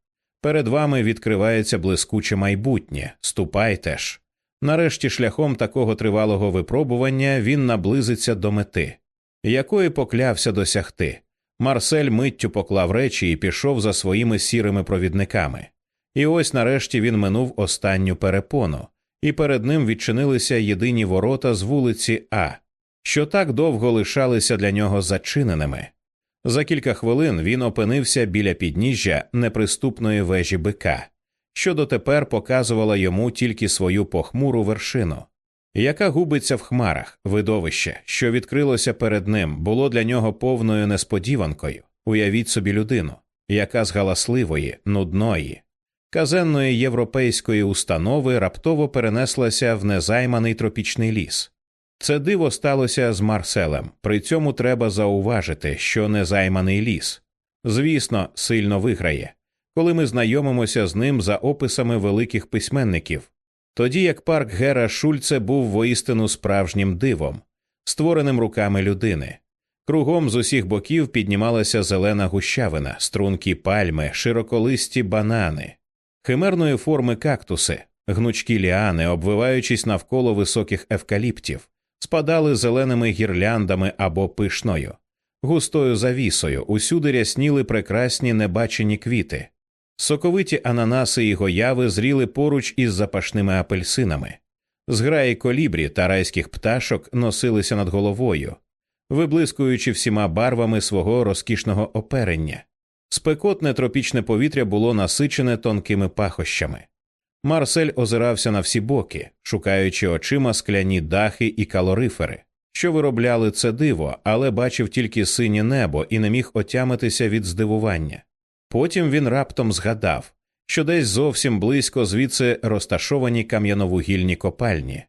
Перед вами відкривається блискуче майбутнє, ступайте ж. Нарешті, шляхом такого тривалого випробування він наблизиться до мети, якої поклявся досягти. Марсель миттю поклав речі і пішов за своїми сірими провідниками. І ось нарешті він минув останню перепону, і перед ним відчинилися єдині ворота з вулиці А, що так довго лишалися для нього зачиненими. За кілька хвилин він опинився біля підніжжя неприступної вежі бика, що дотепер показувала йому тільки свою похмуру вершину, яка губиться в хмарах, видовище, що відкрилося перед ним, було для нього повною несподіванкою. Уявіть собі людину, яка з галасливої, нудної, казенної європейської установи раптово перенеслася в незайманий тропічний ліс. Це диво сталося з Марселем. При цьому треба зауважити, що незайманий ліс, звісно, сильно виграє, коли ми знайомимося з ним за описами великих письменників, тоді як парк Гера Шульце був воістину справжнім дивом, створеним руками людини. Кругом з усіх боків піднімалася зелена гущавина, стрункі пальми, широколисті банани, химерної форми кактуси, Гнучкі ліани, обвиваючись навколо високих евкаліптів, спадали зеленими гірляндами або пишною, густою завісою, усюди рясніли прекрасні небачені квіти. Соковиті ананаси і гояви зріли поруч із запашними апельсинами. Зграї колібрі та райських пташок носилися над головою, виблискуючи всіма барвами свого розкішного оперення. Спекотне тропічне повітря було насичене тонкими пахощами. Марсель озирався на всі боки, шукаючи очима скляні дахи і калорифери, що виробляли це диво, але бачив тільки синє небо і не міг отямитися від здивування. Потім він раптом згадав, що десь зовсім близько звідси розташовані кам'яновугільні копальні,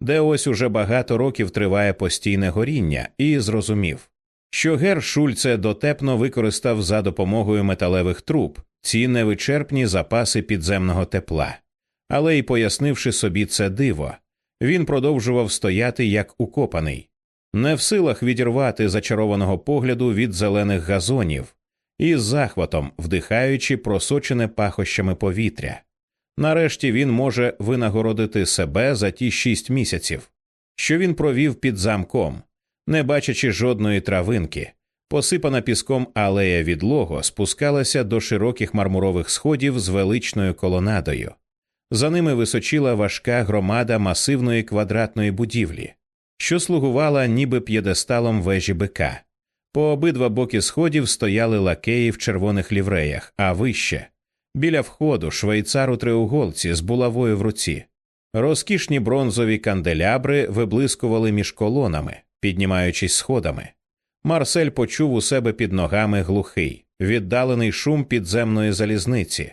де ось уже багато років триває постійне горіння, і зрозумів, що гер Шульце дотепно використав за допомогою металевих труб ці невичерпні запаси підземного тепла. Але й пояснивши собі це диво, він продовжував стояти як укопаний, не в силах відірвати зачарованого погляду від зелених газонів і з захватом вдихаючи просочене пахощами повітря. Нарешті він може винагородити себе за ті шість місяців, що він провів під замком, не бачачи жодної травинки, посипана піском алея відлого спускалася до широких мармурових сходів з величною колонадою. За ними височила важка громада масивної квадратної будівлі, що слугувала ніби п'єдесталом вежі бика. По обидва боки сходів стояли лакеї в червоних лівреях, а вище біля входу швейцар у треуголці з булавою в руці. Розкішні бронзові канделябри виблискували між колонами, піднімаючись сходами. Марсель почув у себе під ногами глухий, віддалений шум підземної залізниці.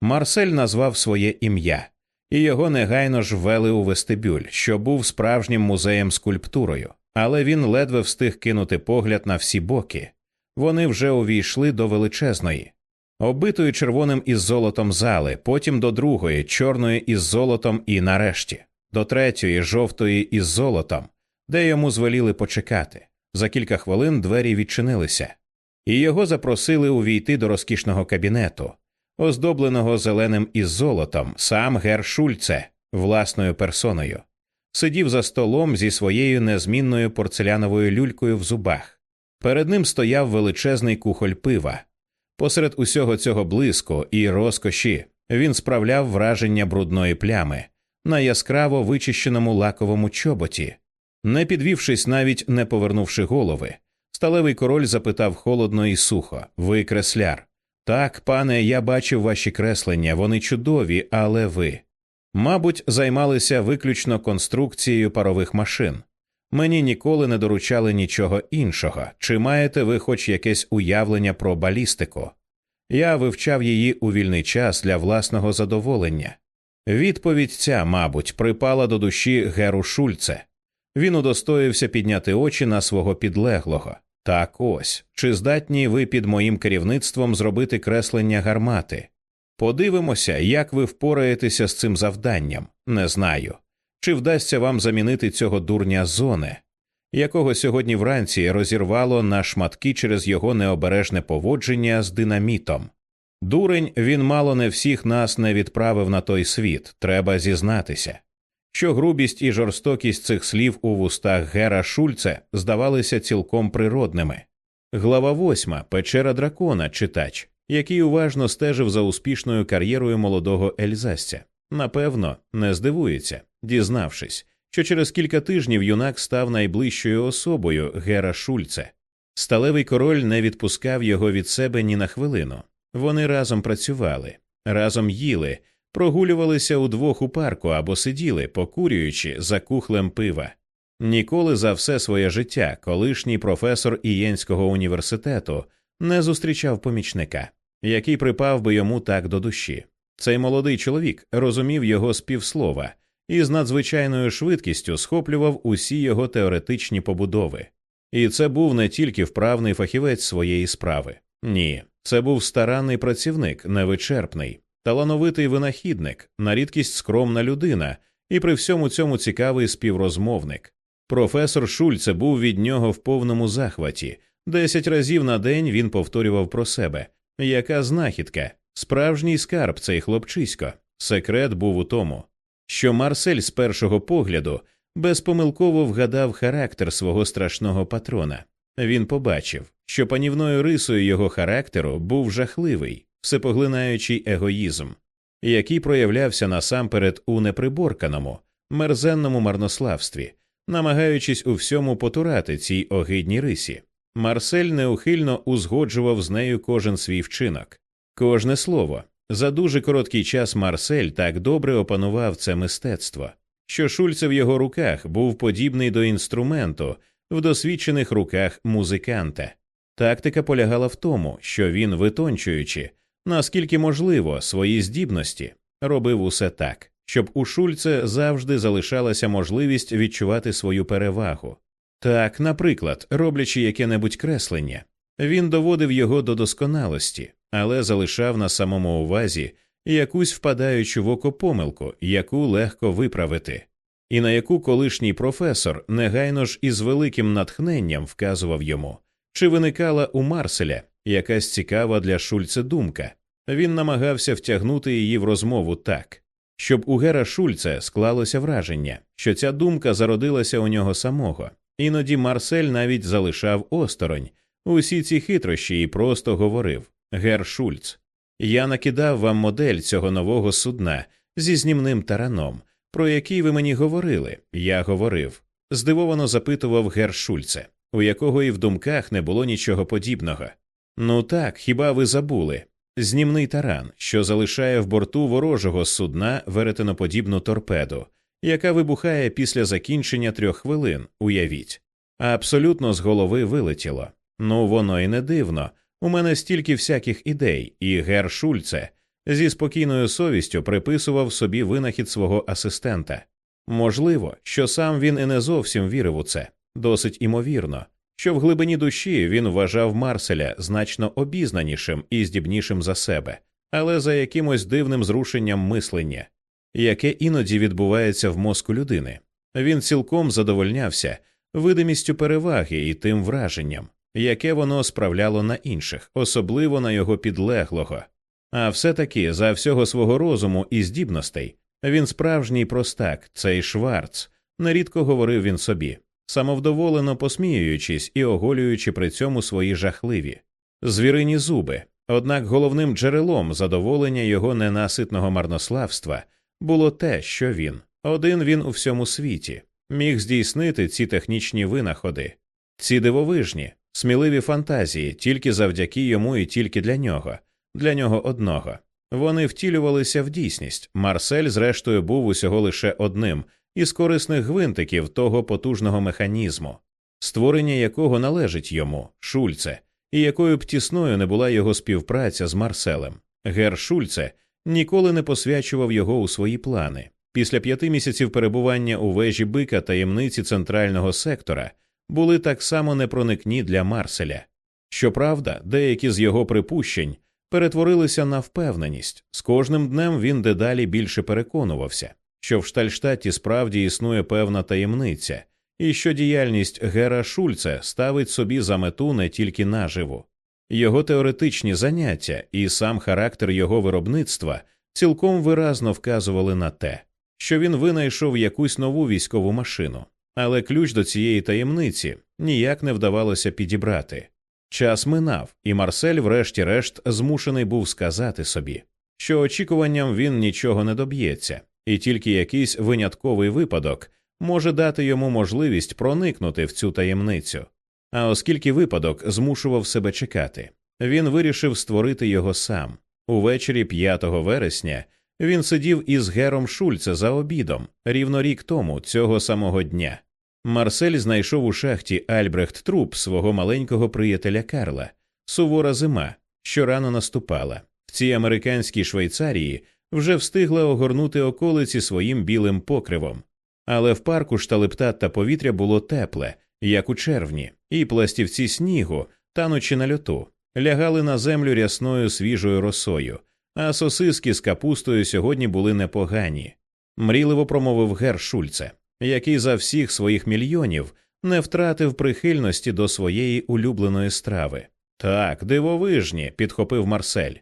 Марсель назвав своє ім'я, і його негайно ж ввели у вестибюль, що був справжнім музеєм скульптурою, але він ледве встиг кинути погляд на всі боки. Вони вже увійшли до величезної, оббитої червоним із золотом зали, потім до другої, чорної із золотом, і нарешті, до третьої, жовтої із золотом, де йому звеліли почекати. За кілька хвилин двері відчинилися, і його запросили увійти до розкішного кабінету, оздобленого зеленим із золотом, сам Гер Шульце власною персоною, сидів за столом зі своєю незмінною порцеляновою люлькою в зубах. Перед ним стояв величезний кухоль пива. Посеред усього цього блиску і розкоші він справляв враження брудної плями на яскраво вичищеному лаковому чоботі. Не підвівшись, навіть не повернувши голови, сталевий король запитав холодно і сухо Ви кресляр. Так, пане, я бачив ваші креслення, вони чудові, але ви. Мабуть, займалися виключно конструкцією парових машин. Мені ніколи не доручали нічого іншого. Чи маєте ви хоч якесь уявлення про балістику? Я вивчав її у вільний час для власного задоволення. Відповідь ця, мабуть, припала до душі Геру Шульце. Він удостоївся підняти очі на свого підлеглого. Так ось чи здатні ви під моїм керівництвом зробити креслення гармати? Подивимося, як ви впораєтеся з цим завданням. Не знаю. Чи вдасться вам замінити цього дурня зони, якого сьогодні вранці розірвало на шматки через його необережне поводження з динамітом? Дурень він мало не всіх нас не відправив на той світ, треба зізнатися що грубість і жорстокість цих слів у вустах Гера Шульце здавалися цілком природними. Глава восьма Печера дракона, читач, який уважно стежив за успішною кар'єрою молодого Ельзасця. Напевно, не здивується, дізнавшись, що через кілька тижнів юнак став найближчою особою Гера Шульце. Сталевий король не відпускав його від себе ні на хвилину. Вони разом працювали, разом їли, прогулювалися удвох у парку або сиділи, покурюючи за кухлем пива. Ніколи за все своє життя колишній професор Ієнського університету не зустрічав помічника, який припав би йому так до душі. Цей молодий чоловік розумів його співслова і з надзвичайною швидкістю схоплював усі його теоретичні побудови. І це був не тільки вправний фахівець своєї справи. Ні, це був старанний працівник, невичерпний, талановитий винахідник, на рідкість скромна людина і при всьому цьому цікавий співрозмовник. Професор Шульце був від нього в повному захваті. Десять разів на день він повторював про себе яка знахідка, справжній скарб цей хлопчисько. Секрет був у тому, що Марсель з першого погляду безпомилково вгадав характер свого страшного патрона. Він побачив, що панівною рисою його характеру був жахливий, всепоглинаючий егоїзм, який проявлявся насамперед у неприборканому, мерзенному марнославстві, намагаючись у всьому потурати цій огидній рисі. Марсель неухильно узгоджував з нею кожен свій вчинок, кожне слово. За дуже короткий час Марсель так добре опанував це мистецтво, що Шульце в його руках був подібний до інструменту в досвідчених руках музиканта. Тактика полягала в тому, що він, витончуючи, наскільки можливо, свої здібності, робив усе так, щоб у Шульце завжди залишалася можливість відчувати свою перевагу. Так, наприклад, роблячи яке-небудь креслення, він доводив його до досконалості, але залишав на самому увазі якусь впадаючу в око помилку, яку легко виправити, і на яку колишній професор негайно ж із великим натхненням вказував йому, чи виникала у Марселя якась цікава для Шульце думка. Він намагався втягнути її в розмову так, щоб у Гера Шульце склалося враження, що ця думка зародилася у нього самого. Іноді Марсель навіть залишав осторонь усі ці хитрощі і просто говорив Гер Шульц, я накидав вам модель цього нового судна зі знімним тараном, про який ви мені говорили. Я говорив. Здивовано запитував Гер Шульце, у якого і в думках не було нічого подібного. Ну так, хіба ви забули? Знімний таран, що залишає в борту ворожого судна веретеноподібну торпеду, яка вибухає після закінчення трьох хвилин, уявіть, а абсолютно з голови вилетіло. Ну воно і не дивно. У мене стільки всяких ідей, і Гер Шульце зі спокійною совістю приписував собі винахід свого асистента. Можливо, що сам він і не зовсім вірив у це, досить імовірно, що в глибині душі він вважав Марселя значно обізнанішим і здібнішим за себе, але за якимось дивним зрушенням мислення, яке іноді відбувається в мозку людини. Він цілком задовольнявся видимістю переваги і тим враженням, яке воно справляло на інших, особливо на його підлеглого. А все таки за всього свого розуму і здібностей він справжній простак, цей Шварц, нерідко говорив він собі, самовдоволено посміюючись і оголюючи при цьому свої жахливі звірині зуби. Однак головним джерелом задоволення його ненаситного марнославства було те, що він, один він у всьому світі, міг здійснити ці технічні винаходи, ці дивовижні, сміливі фантазії тільки завдяки йому і тільки для нього, для нього одного. Вони втілювалися в дійсність. Марсель, зрештою, був усього лише одним із корисних гвинтиків того потужного механізму, створення якого належить йому, Шульце, і якою б тісною не була його співпраця з Марселем. Гер Шульце ніколи не посвячував його у свої плани. Після п'яти місяців перебування у вежі бика таємниці центрального сектора були так само непроникні для Марселя. Щоправда, деякі з його припущень перетворилися на впевненість. З кожним днем він дедалі більше переконувався, що в Штальштаті справді існує певна таємниця, і що діяльність Гера Шульца ставить собі за мету не тільки наживу. Його теоретичні заняття і сам характер його виробництва цілком виразно вказували на те, що він винайшов якусь нову військову машину, але ключ до цієї таємниці ніяк не вдавалося підібрати. Час минав, і Марсель, врешті-решт, змушений був сказати собі, що очікуванням він нічого не доб'ється, і тільки якийсь винятковий випадок може дати йому можливість проникнути в цю таємницю. А оскільки випадок змушував себе чекати, він вирішив створити його сам. Увечері 5 вересня він сидів із Гером Шульце за обідом рівно рік тому, цього самого дня. Марсель знайшов у шахті Альбрехт труп свого маленького приятеля Карла, сувора зима, що рано наступала. В цій американській Швейцарії вже встигла огорнути околиці своїм білим покривом. Але в парку шталептат та повітря було тепле, як у червні, і пластівці снігу, танучи на льоту, лягали на землю рясною свіжою росою, а сосиски з капустою сьогодні були непогані. Мріливо промовив Гер Шульце, який за всіх своїх мільйонів не втратив прихильності до своєї улюбленої страви. Так, дивовижні, підхопив Марсель.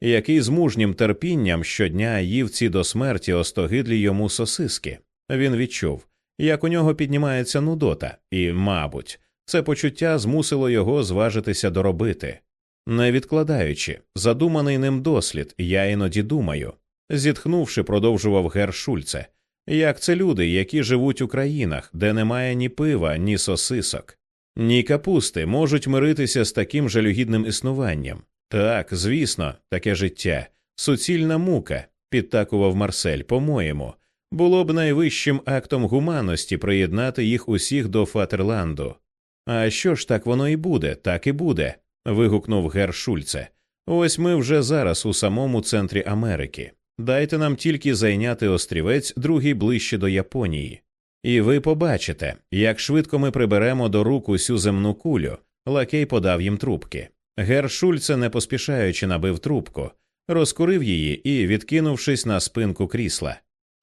який з мужнім терпінням щодня їв ці до смерті остогидлі йому сосиски. Він відчув, як у нього піднімається нудота, і, мабуть, це почуття змусило його зважитися доробити. Не відкладаючи, задуманий ним дослід, я іноді думаю, зітхнувши, продовжував гер Шульце, як це люди, які живуть у країнах, де немає ні пива, ні сосисок, ні капусти, можуть миритися з таким жалюгідним існуванням. Так, звісно, таке життя, суцільна мука, підтакував Марсель, по-моєму, було б найвищим актом гуманності приєднати їх усіх до Фатерланду. А що ж так воно і буде, так і буде. вигукнув Гер Шульце. Ось ми вже зараз у самому центрі Америки. Дайте нам тільки зайняти острівець, другий ближче до Японії. І ви побачите, як швидко ми приберемо до рук усю земну кулю. Лакей подав їм трубки. Гер Шульце, не поспішаючи, набив трубку, розкурив її і, відкинувшись на спинку крісла,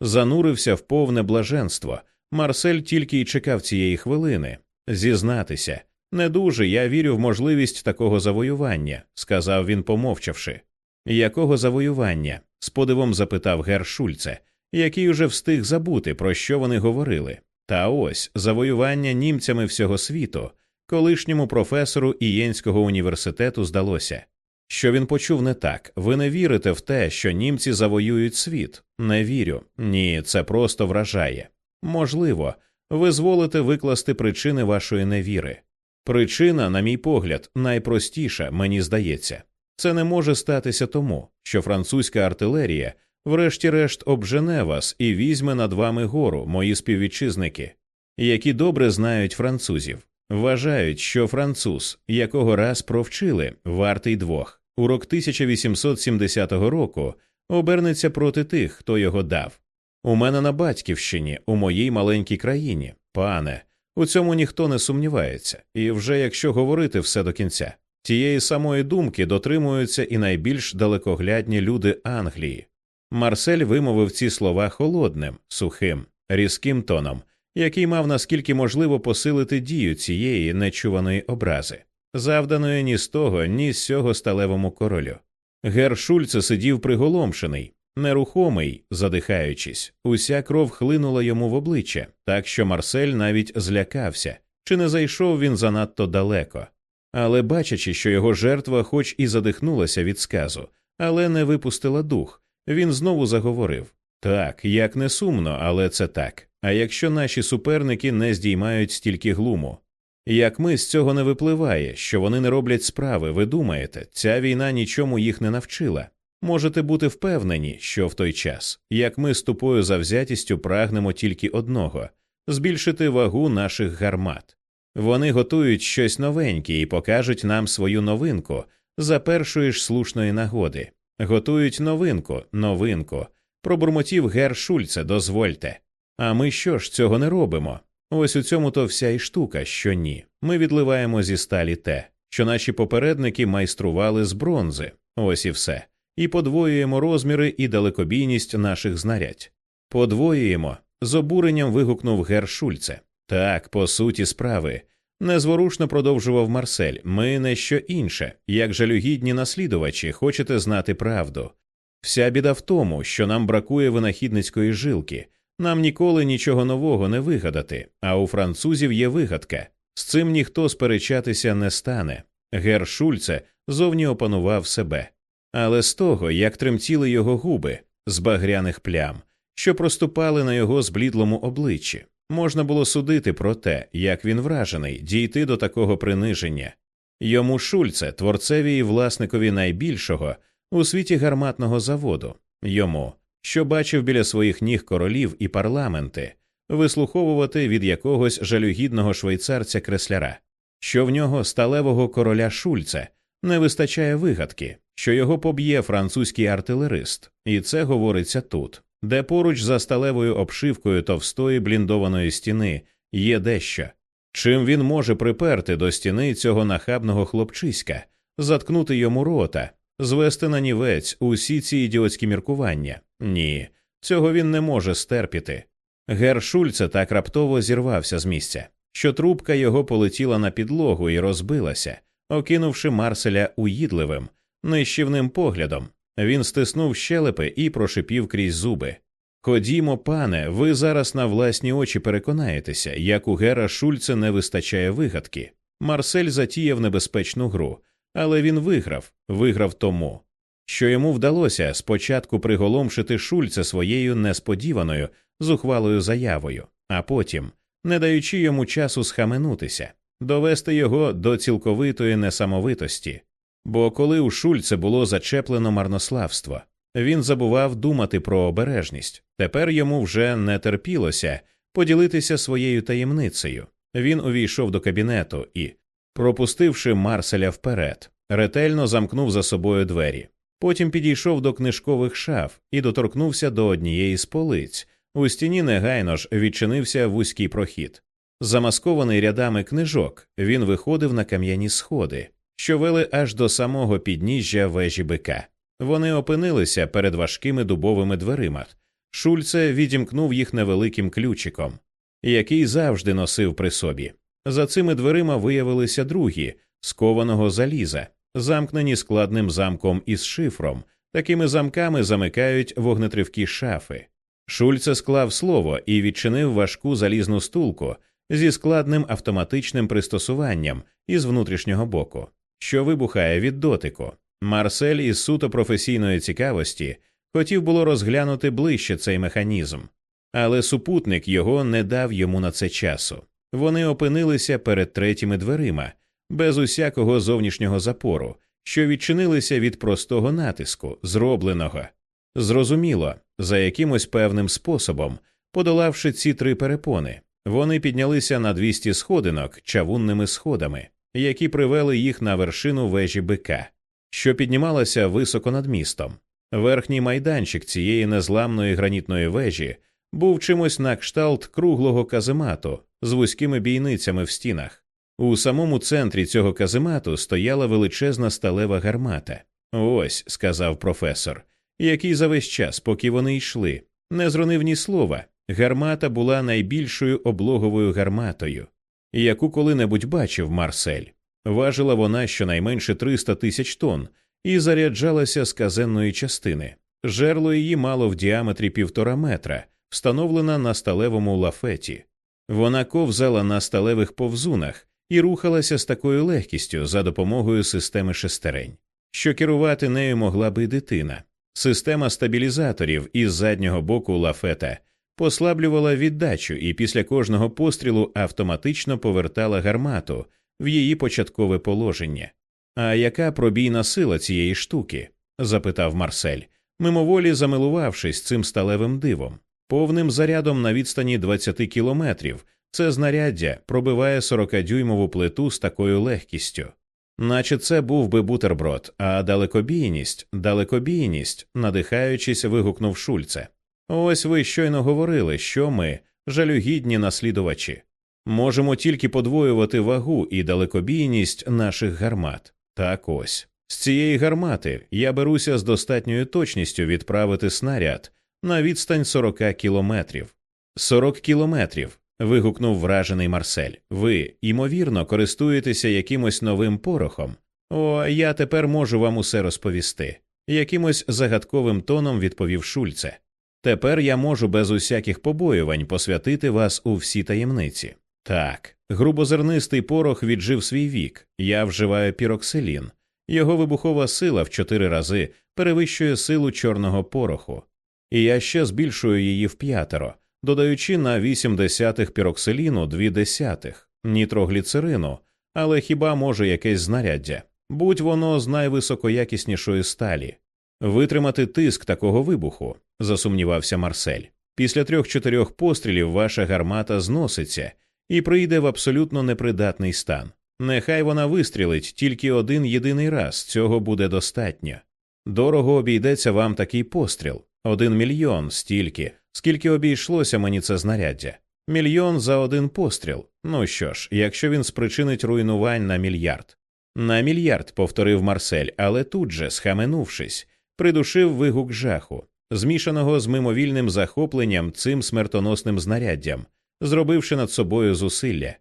занурився в повне блаженство. Марсель тільки й чекав цієї хвилини. Зізнатися, не дуже я вірю в можливість такого завоювання, сказав він, помовчавши. Якого завоювання? з подивом запитав Гер Шульце, який уже встиг забути, про що вони говорили. Та ось завоювання німцями всього світу, колишньому професору Ієнського університету здалося, що він почув не так. Ви не вірите в те, що німці завоюють світ. Не вірю. Ні, це просто вражає. Можливо, ви зволите викласти причини вашої невіри. Причина, на мій погляд, найпростіша, мені здається. Це не може статися тому, що французька артилерія, врешті-решт, обжене вас і візьме над вами гору, мої співвітчизники, які добре знають французів, вважають, що француз, якого раз провчили, вартий двох, урок 1870 року обернеться проти тих, хто його дав. У мене на батьківщині, у моїй маленькій країні, пане, у цьому ніхто не сумнівається, і вже якщо говорити все до кінця. Тієї самої думки дотримуються і найбільш далекоглядні люди Англії. Марсель вимовив ці слова холодним, сухим, різким тоном, який мав наскільки можливо посилити дію цієї нечуваної образи, завданої ні з того, ні з цього сталевому королю. Гер Шульце сидів приголомшений, нерухомий, задихаючись, уся кров хлинула йому в обличчя, так що Марсель навіть злякався, чи не зайшов він занадто далеко. Але, бачачи, що його жертва, хоч і задихнулася від сказу, але не випустила дух, він знову заговорив так, як не сумно, але це так. А якщо наші суперники не здіймають стільки глуму, як ми з цього не випливає, що вони не роблять справи, ви думаєте, ця війна нічому їх не навчила. Можете бути впевнені, що в той час, як ми з тупою завзятістю прагнемо тільки одного збільшити вагу наших гармат. Вони готують щось новеньке і покажуть нам свою новинку за першої ж слушної нагоди. Готують новинку, новинку. Пробурмотів гер Шульце, дозвольте. А ми що ж цього не робимо? Ось у цьому то вся і штука, що ні. Ми відливаємо зі сталі те, що наші попередники майстрували з бронзи, ось і все, і подвоюємо розміри і далекобійність наших знарядь. Подвоюємо. з обуренням вигукнув гер Шульце. Так, по суті, справи. Незворушно продовжував Марсель. Ми не що інше, як жалюгідні наслідувачі, хочете знати правду. Вся біда в тому, що нам бракує винахідницької жилки, нам ніколи нічого нового не вигадати, а у французів є вигадка. З цим ніхто сперечатися не стане. Гер Шульце зовні опанував себе. Але з того, як тремтіли його губи з багряних плям, що проступали на його зблідлому обличчі, можна було судити про те, як він вражений дійти до такого приниження. Йому Шульце, творцеві і власникові найбільшого у світі гарматного заводу, йому, що бачив біля своїх ніг королів і парламенти, вислуховувати від якогось жалюгідного швейцарця кресляра, що в нього сталевого короля Шульце не вистачає вигадки, що його поб'є французький артилерист, і це говориться тут, де поруч за сталевою обшивкою товстої бліндованої стіни є дещо, чим він може приперти до стіни цього нахабного хлопчиська, заткнути йому рота, звести на нівець усі ці ідіотські міркування. Ні, цього він не може стерпіти. Гер Шульце так раптово зірвався з місця, що трубка його полетіла на підлогу і розбилася, окинувши Марселя уїдливим, нищівним поглядом. Він стиснув щелепи і прошипів крізь зуби. Ходімо, пане, ви зараз на власні очі переконаєтеся, як у Гера Шульце не вистачає вигадки. Марсель затіяв небезпечну гру, але він виграв, виграв тому, що йому вдалося спочатку приголомшити Шульце своєю несподіваною, зухвалою заявою, а потім, не даючи йому часу схаменутися, довести його до цілковитої несамовитості. Бо коли у Шульце було зачеплено марнославство, він забував думати про обережність. Тепер йому вже не терпілося поділитися своєю таємницею. Він увійшов до кабінету і, пропустивши Марселя вперед, ретельно замкнув за собою двері. Потім підійшов до книжкових шаф і доторкнувся до однієї з полиць. У стіні негайно ж відчинився вузький прохід. Замаскований рядами книжок, він виходив на кам'яні сходи, що вели аж до самого підніжжя вежі бика. Вони опинилися перед важкими дубовими дверима. Шульце відімкнув їх невеликим ключиком, який завжди носив при собі. За цими дверима виявилися другі, скованого заліза, замкнені складним замком із шифром. Такими замками замикають вогнетривкі шафи. Шульце склав слово і відчинив важку залізну стулку зі складним автоматичним пристосуванням із внутрішнього боку, що вибухає від дотику. Марсель із суто професійної цікавості хотів було розглянути ближче цей механізм, але супутник його не дав йому на це часу. Вони опинилися перед третіми дверима, без усякого зовнішнього запору, що відчинилися від простого натиску, зробленого. Зрозуміло, за якимось певним способом, подолавши ці три перепони, вони піднялися на 200 сходинок чавунними сходами, які привели їх на вершину вежі бика, що піднімалася високо над містом. Верхній майданчик цієї незламної гранітної вежі був чимось на кшталт круглого каземату з вузькими бійницями в стінах. У самому центрі цього каземату стояла величезна сталева гармата. Ось, сказав професор, який за весь час, поки вони йшли, не зронив ні слова. Гармата була найбільшою облоговою гарматою, яку коли-небудь бачив Марсель. Важила вона щонайменше 300 тисяч тонн і заряджалася з казенної частини. Жерло її мало в діаметрі півтора метра, встановлена на сталевому лафеті. Вона ковзала на сталевих повзунах і рухалася з такою легкістю за допомогою системи шестерень, що керувати нею могла би дитина. Система стабілізаторів із заднього боку лафета послаблювала віддачу і після кожного пострілу автоматично повертала гармату в її початкове положення. А яка пробійна сила цієї штуки? запитав Марсель, мимоволі замилувавшись цим сталевим дивом. Повним зарядом на відстані 20 кілометрів це знаряддя пробиває 40-дюймову плиту з такою легкістю. Наче це був би бутерброд, а далекобійність, далекобійність, надихаючись, вигукнув Шульце. Ось ви щойно говорили, що ми, жалюгідні наслідувачі, можемо тільки подвоювати вагу і далекобійність наших гармат. Так ось з цієї гармати я беруся з достатньою точністю відправити снаряд на відстань 40 кілометрів. 40 кілометрів. Вигукнув вражений Марсель. Ви, ймовірно, користуєтеся якимось новим порохом. О, я тепер можу вам усе розповісти. Якимось загадковим тоном відповів Шульце. Тепер я можу без усяких побоювань посвятити вас у всі таємниці. Так, грубозернистий порох віджив свій вік, я вживаю піроксилін. Його вибухова сила в чотири рази перевищує силу чорного пороху, і я ще збільшую її в п'ятеро, додаючи на вісім десятих піроксиліну дві десятих, нітрогліцерину, але хіба може якесь знаряддя, будь воно з найвисокоякіснішої сталі. Витримати тиск такого вибуху, засумнівався Марсель. Після трьох-чотирьох пострілів ваша гармата зноситься і прийде в абсолютно непридатний стан. Нехай вона вистрілить тільки один єдиний раз, цього буде достатньо. Дорого обійдеться вам такий постріл один мільйон стільки, скільки обійшлося мені це знаряддя. Мільйон за один постріл. Ну що ж, якщо він спричинить руйнувань на мільярд. На мільярд, повторив Марсель, але тут же, схаменувшись, придушив вигук жаху, змішаного з мимовільним захопленням цим смертоносним знаряддям, зробивши над собою зусилля.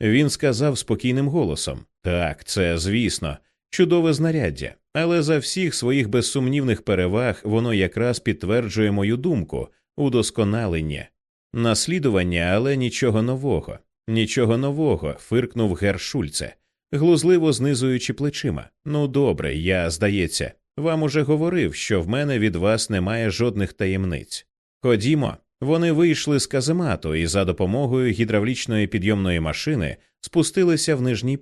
Він сказав спокійним голосом Так, це, звісно, чудове знаряддя. але за всіх своїх безсумнівних переваг воно якраз підтверджує мою думку удосконалення, наслідування, але нічого нового, нічого нового, фиркнув гер Шульце, глузливо знизуючи плечима. Ну добре, я, здається, вам уже говорив, що в мене від вас немає жодних таємниць. Ходімо, вони вийшли з каземату і за допомогою гідравлічної підйомної машини спустилися в нижній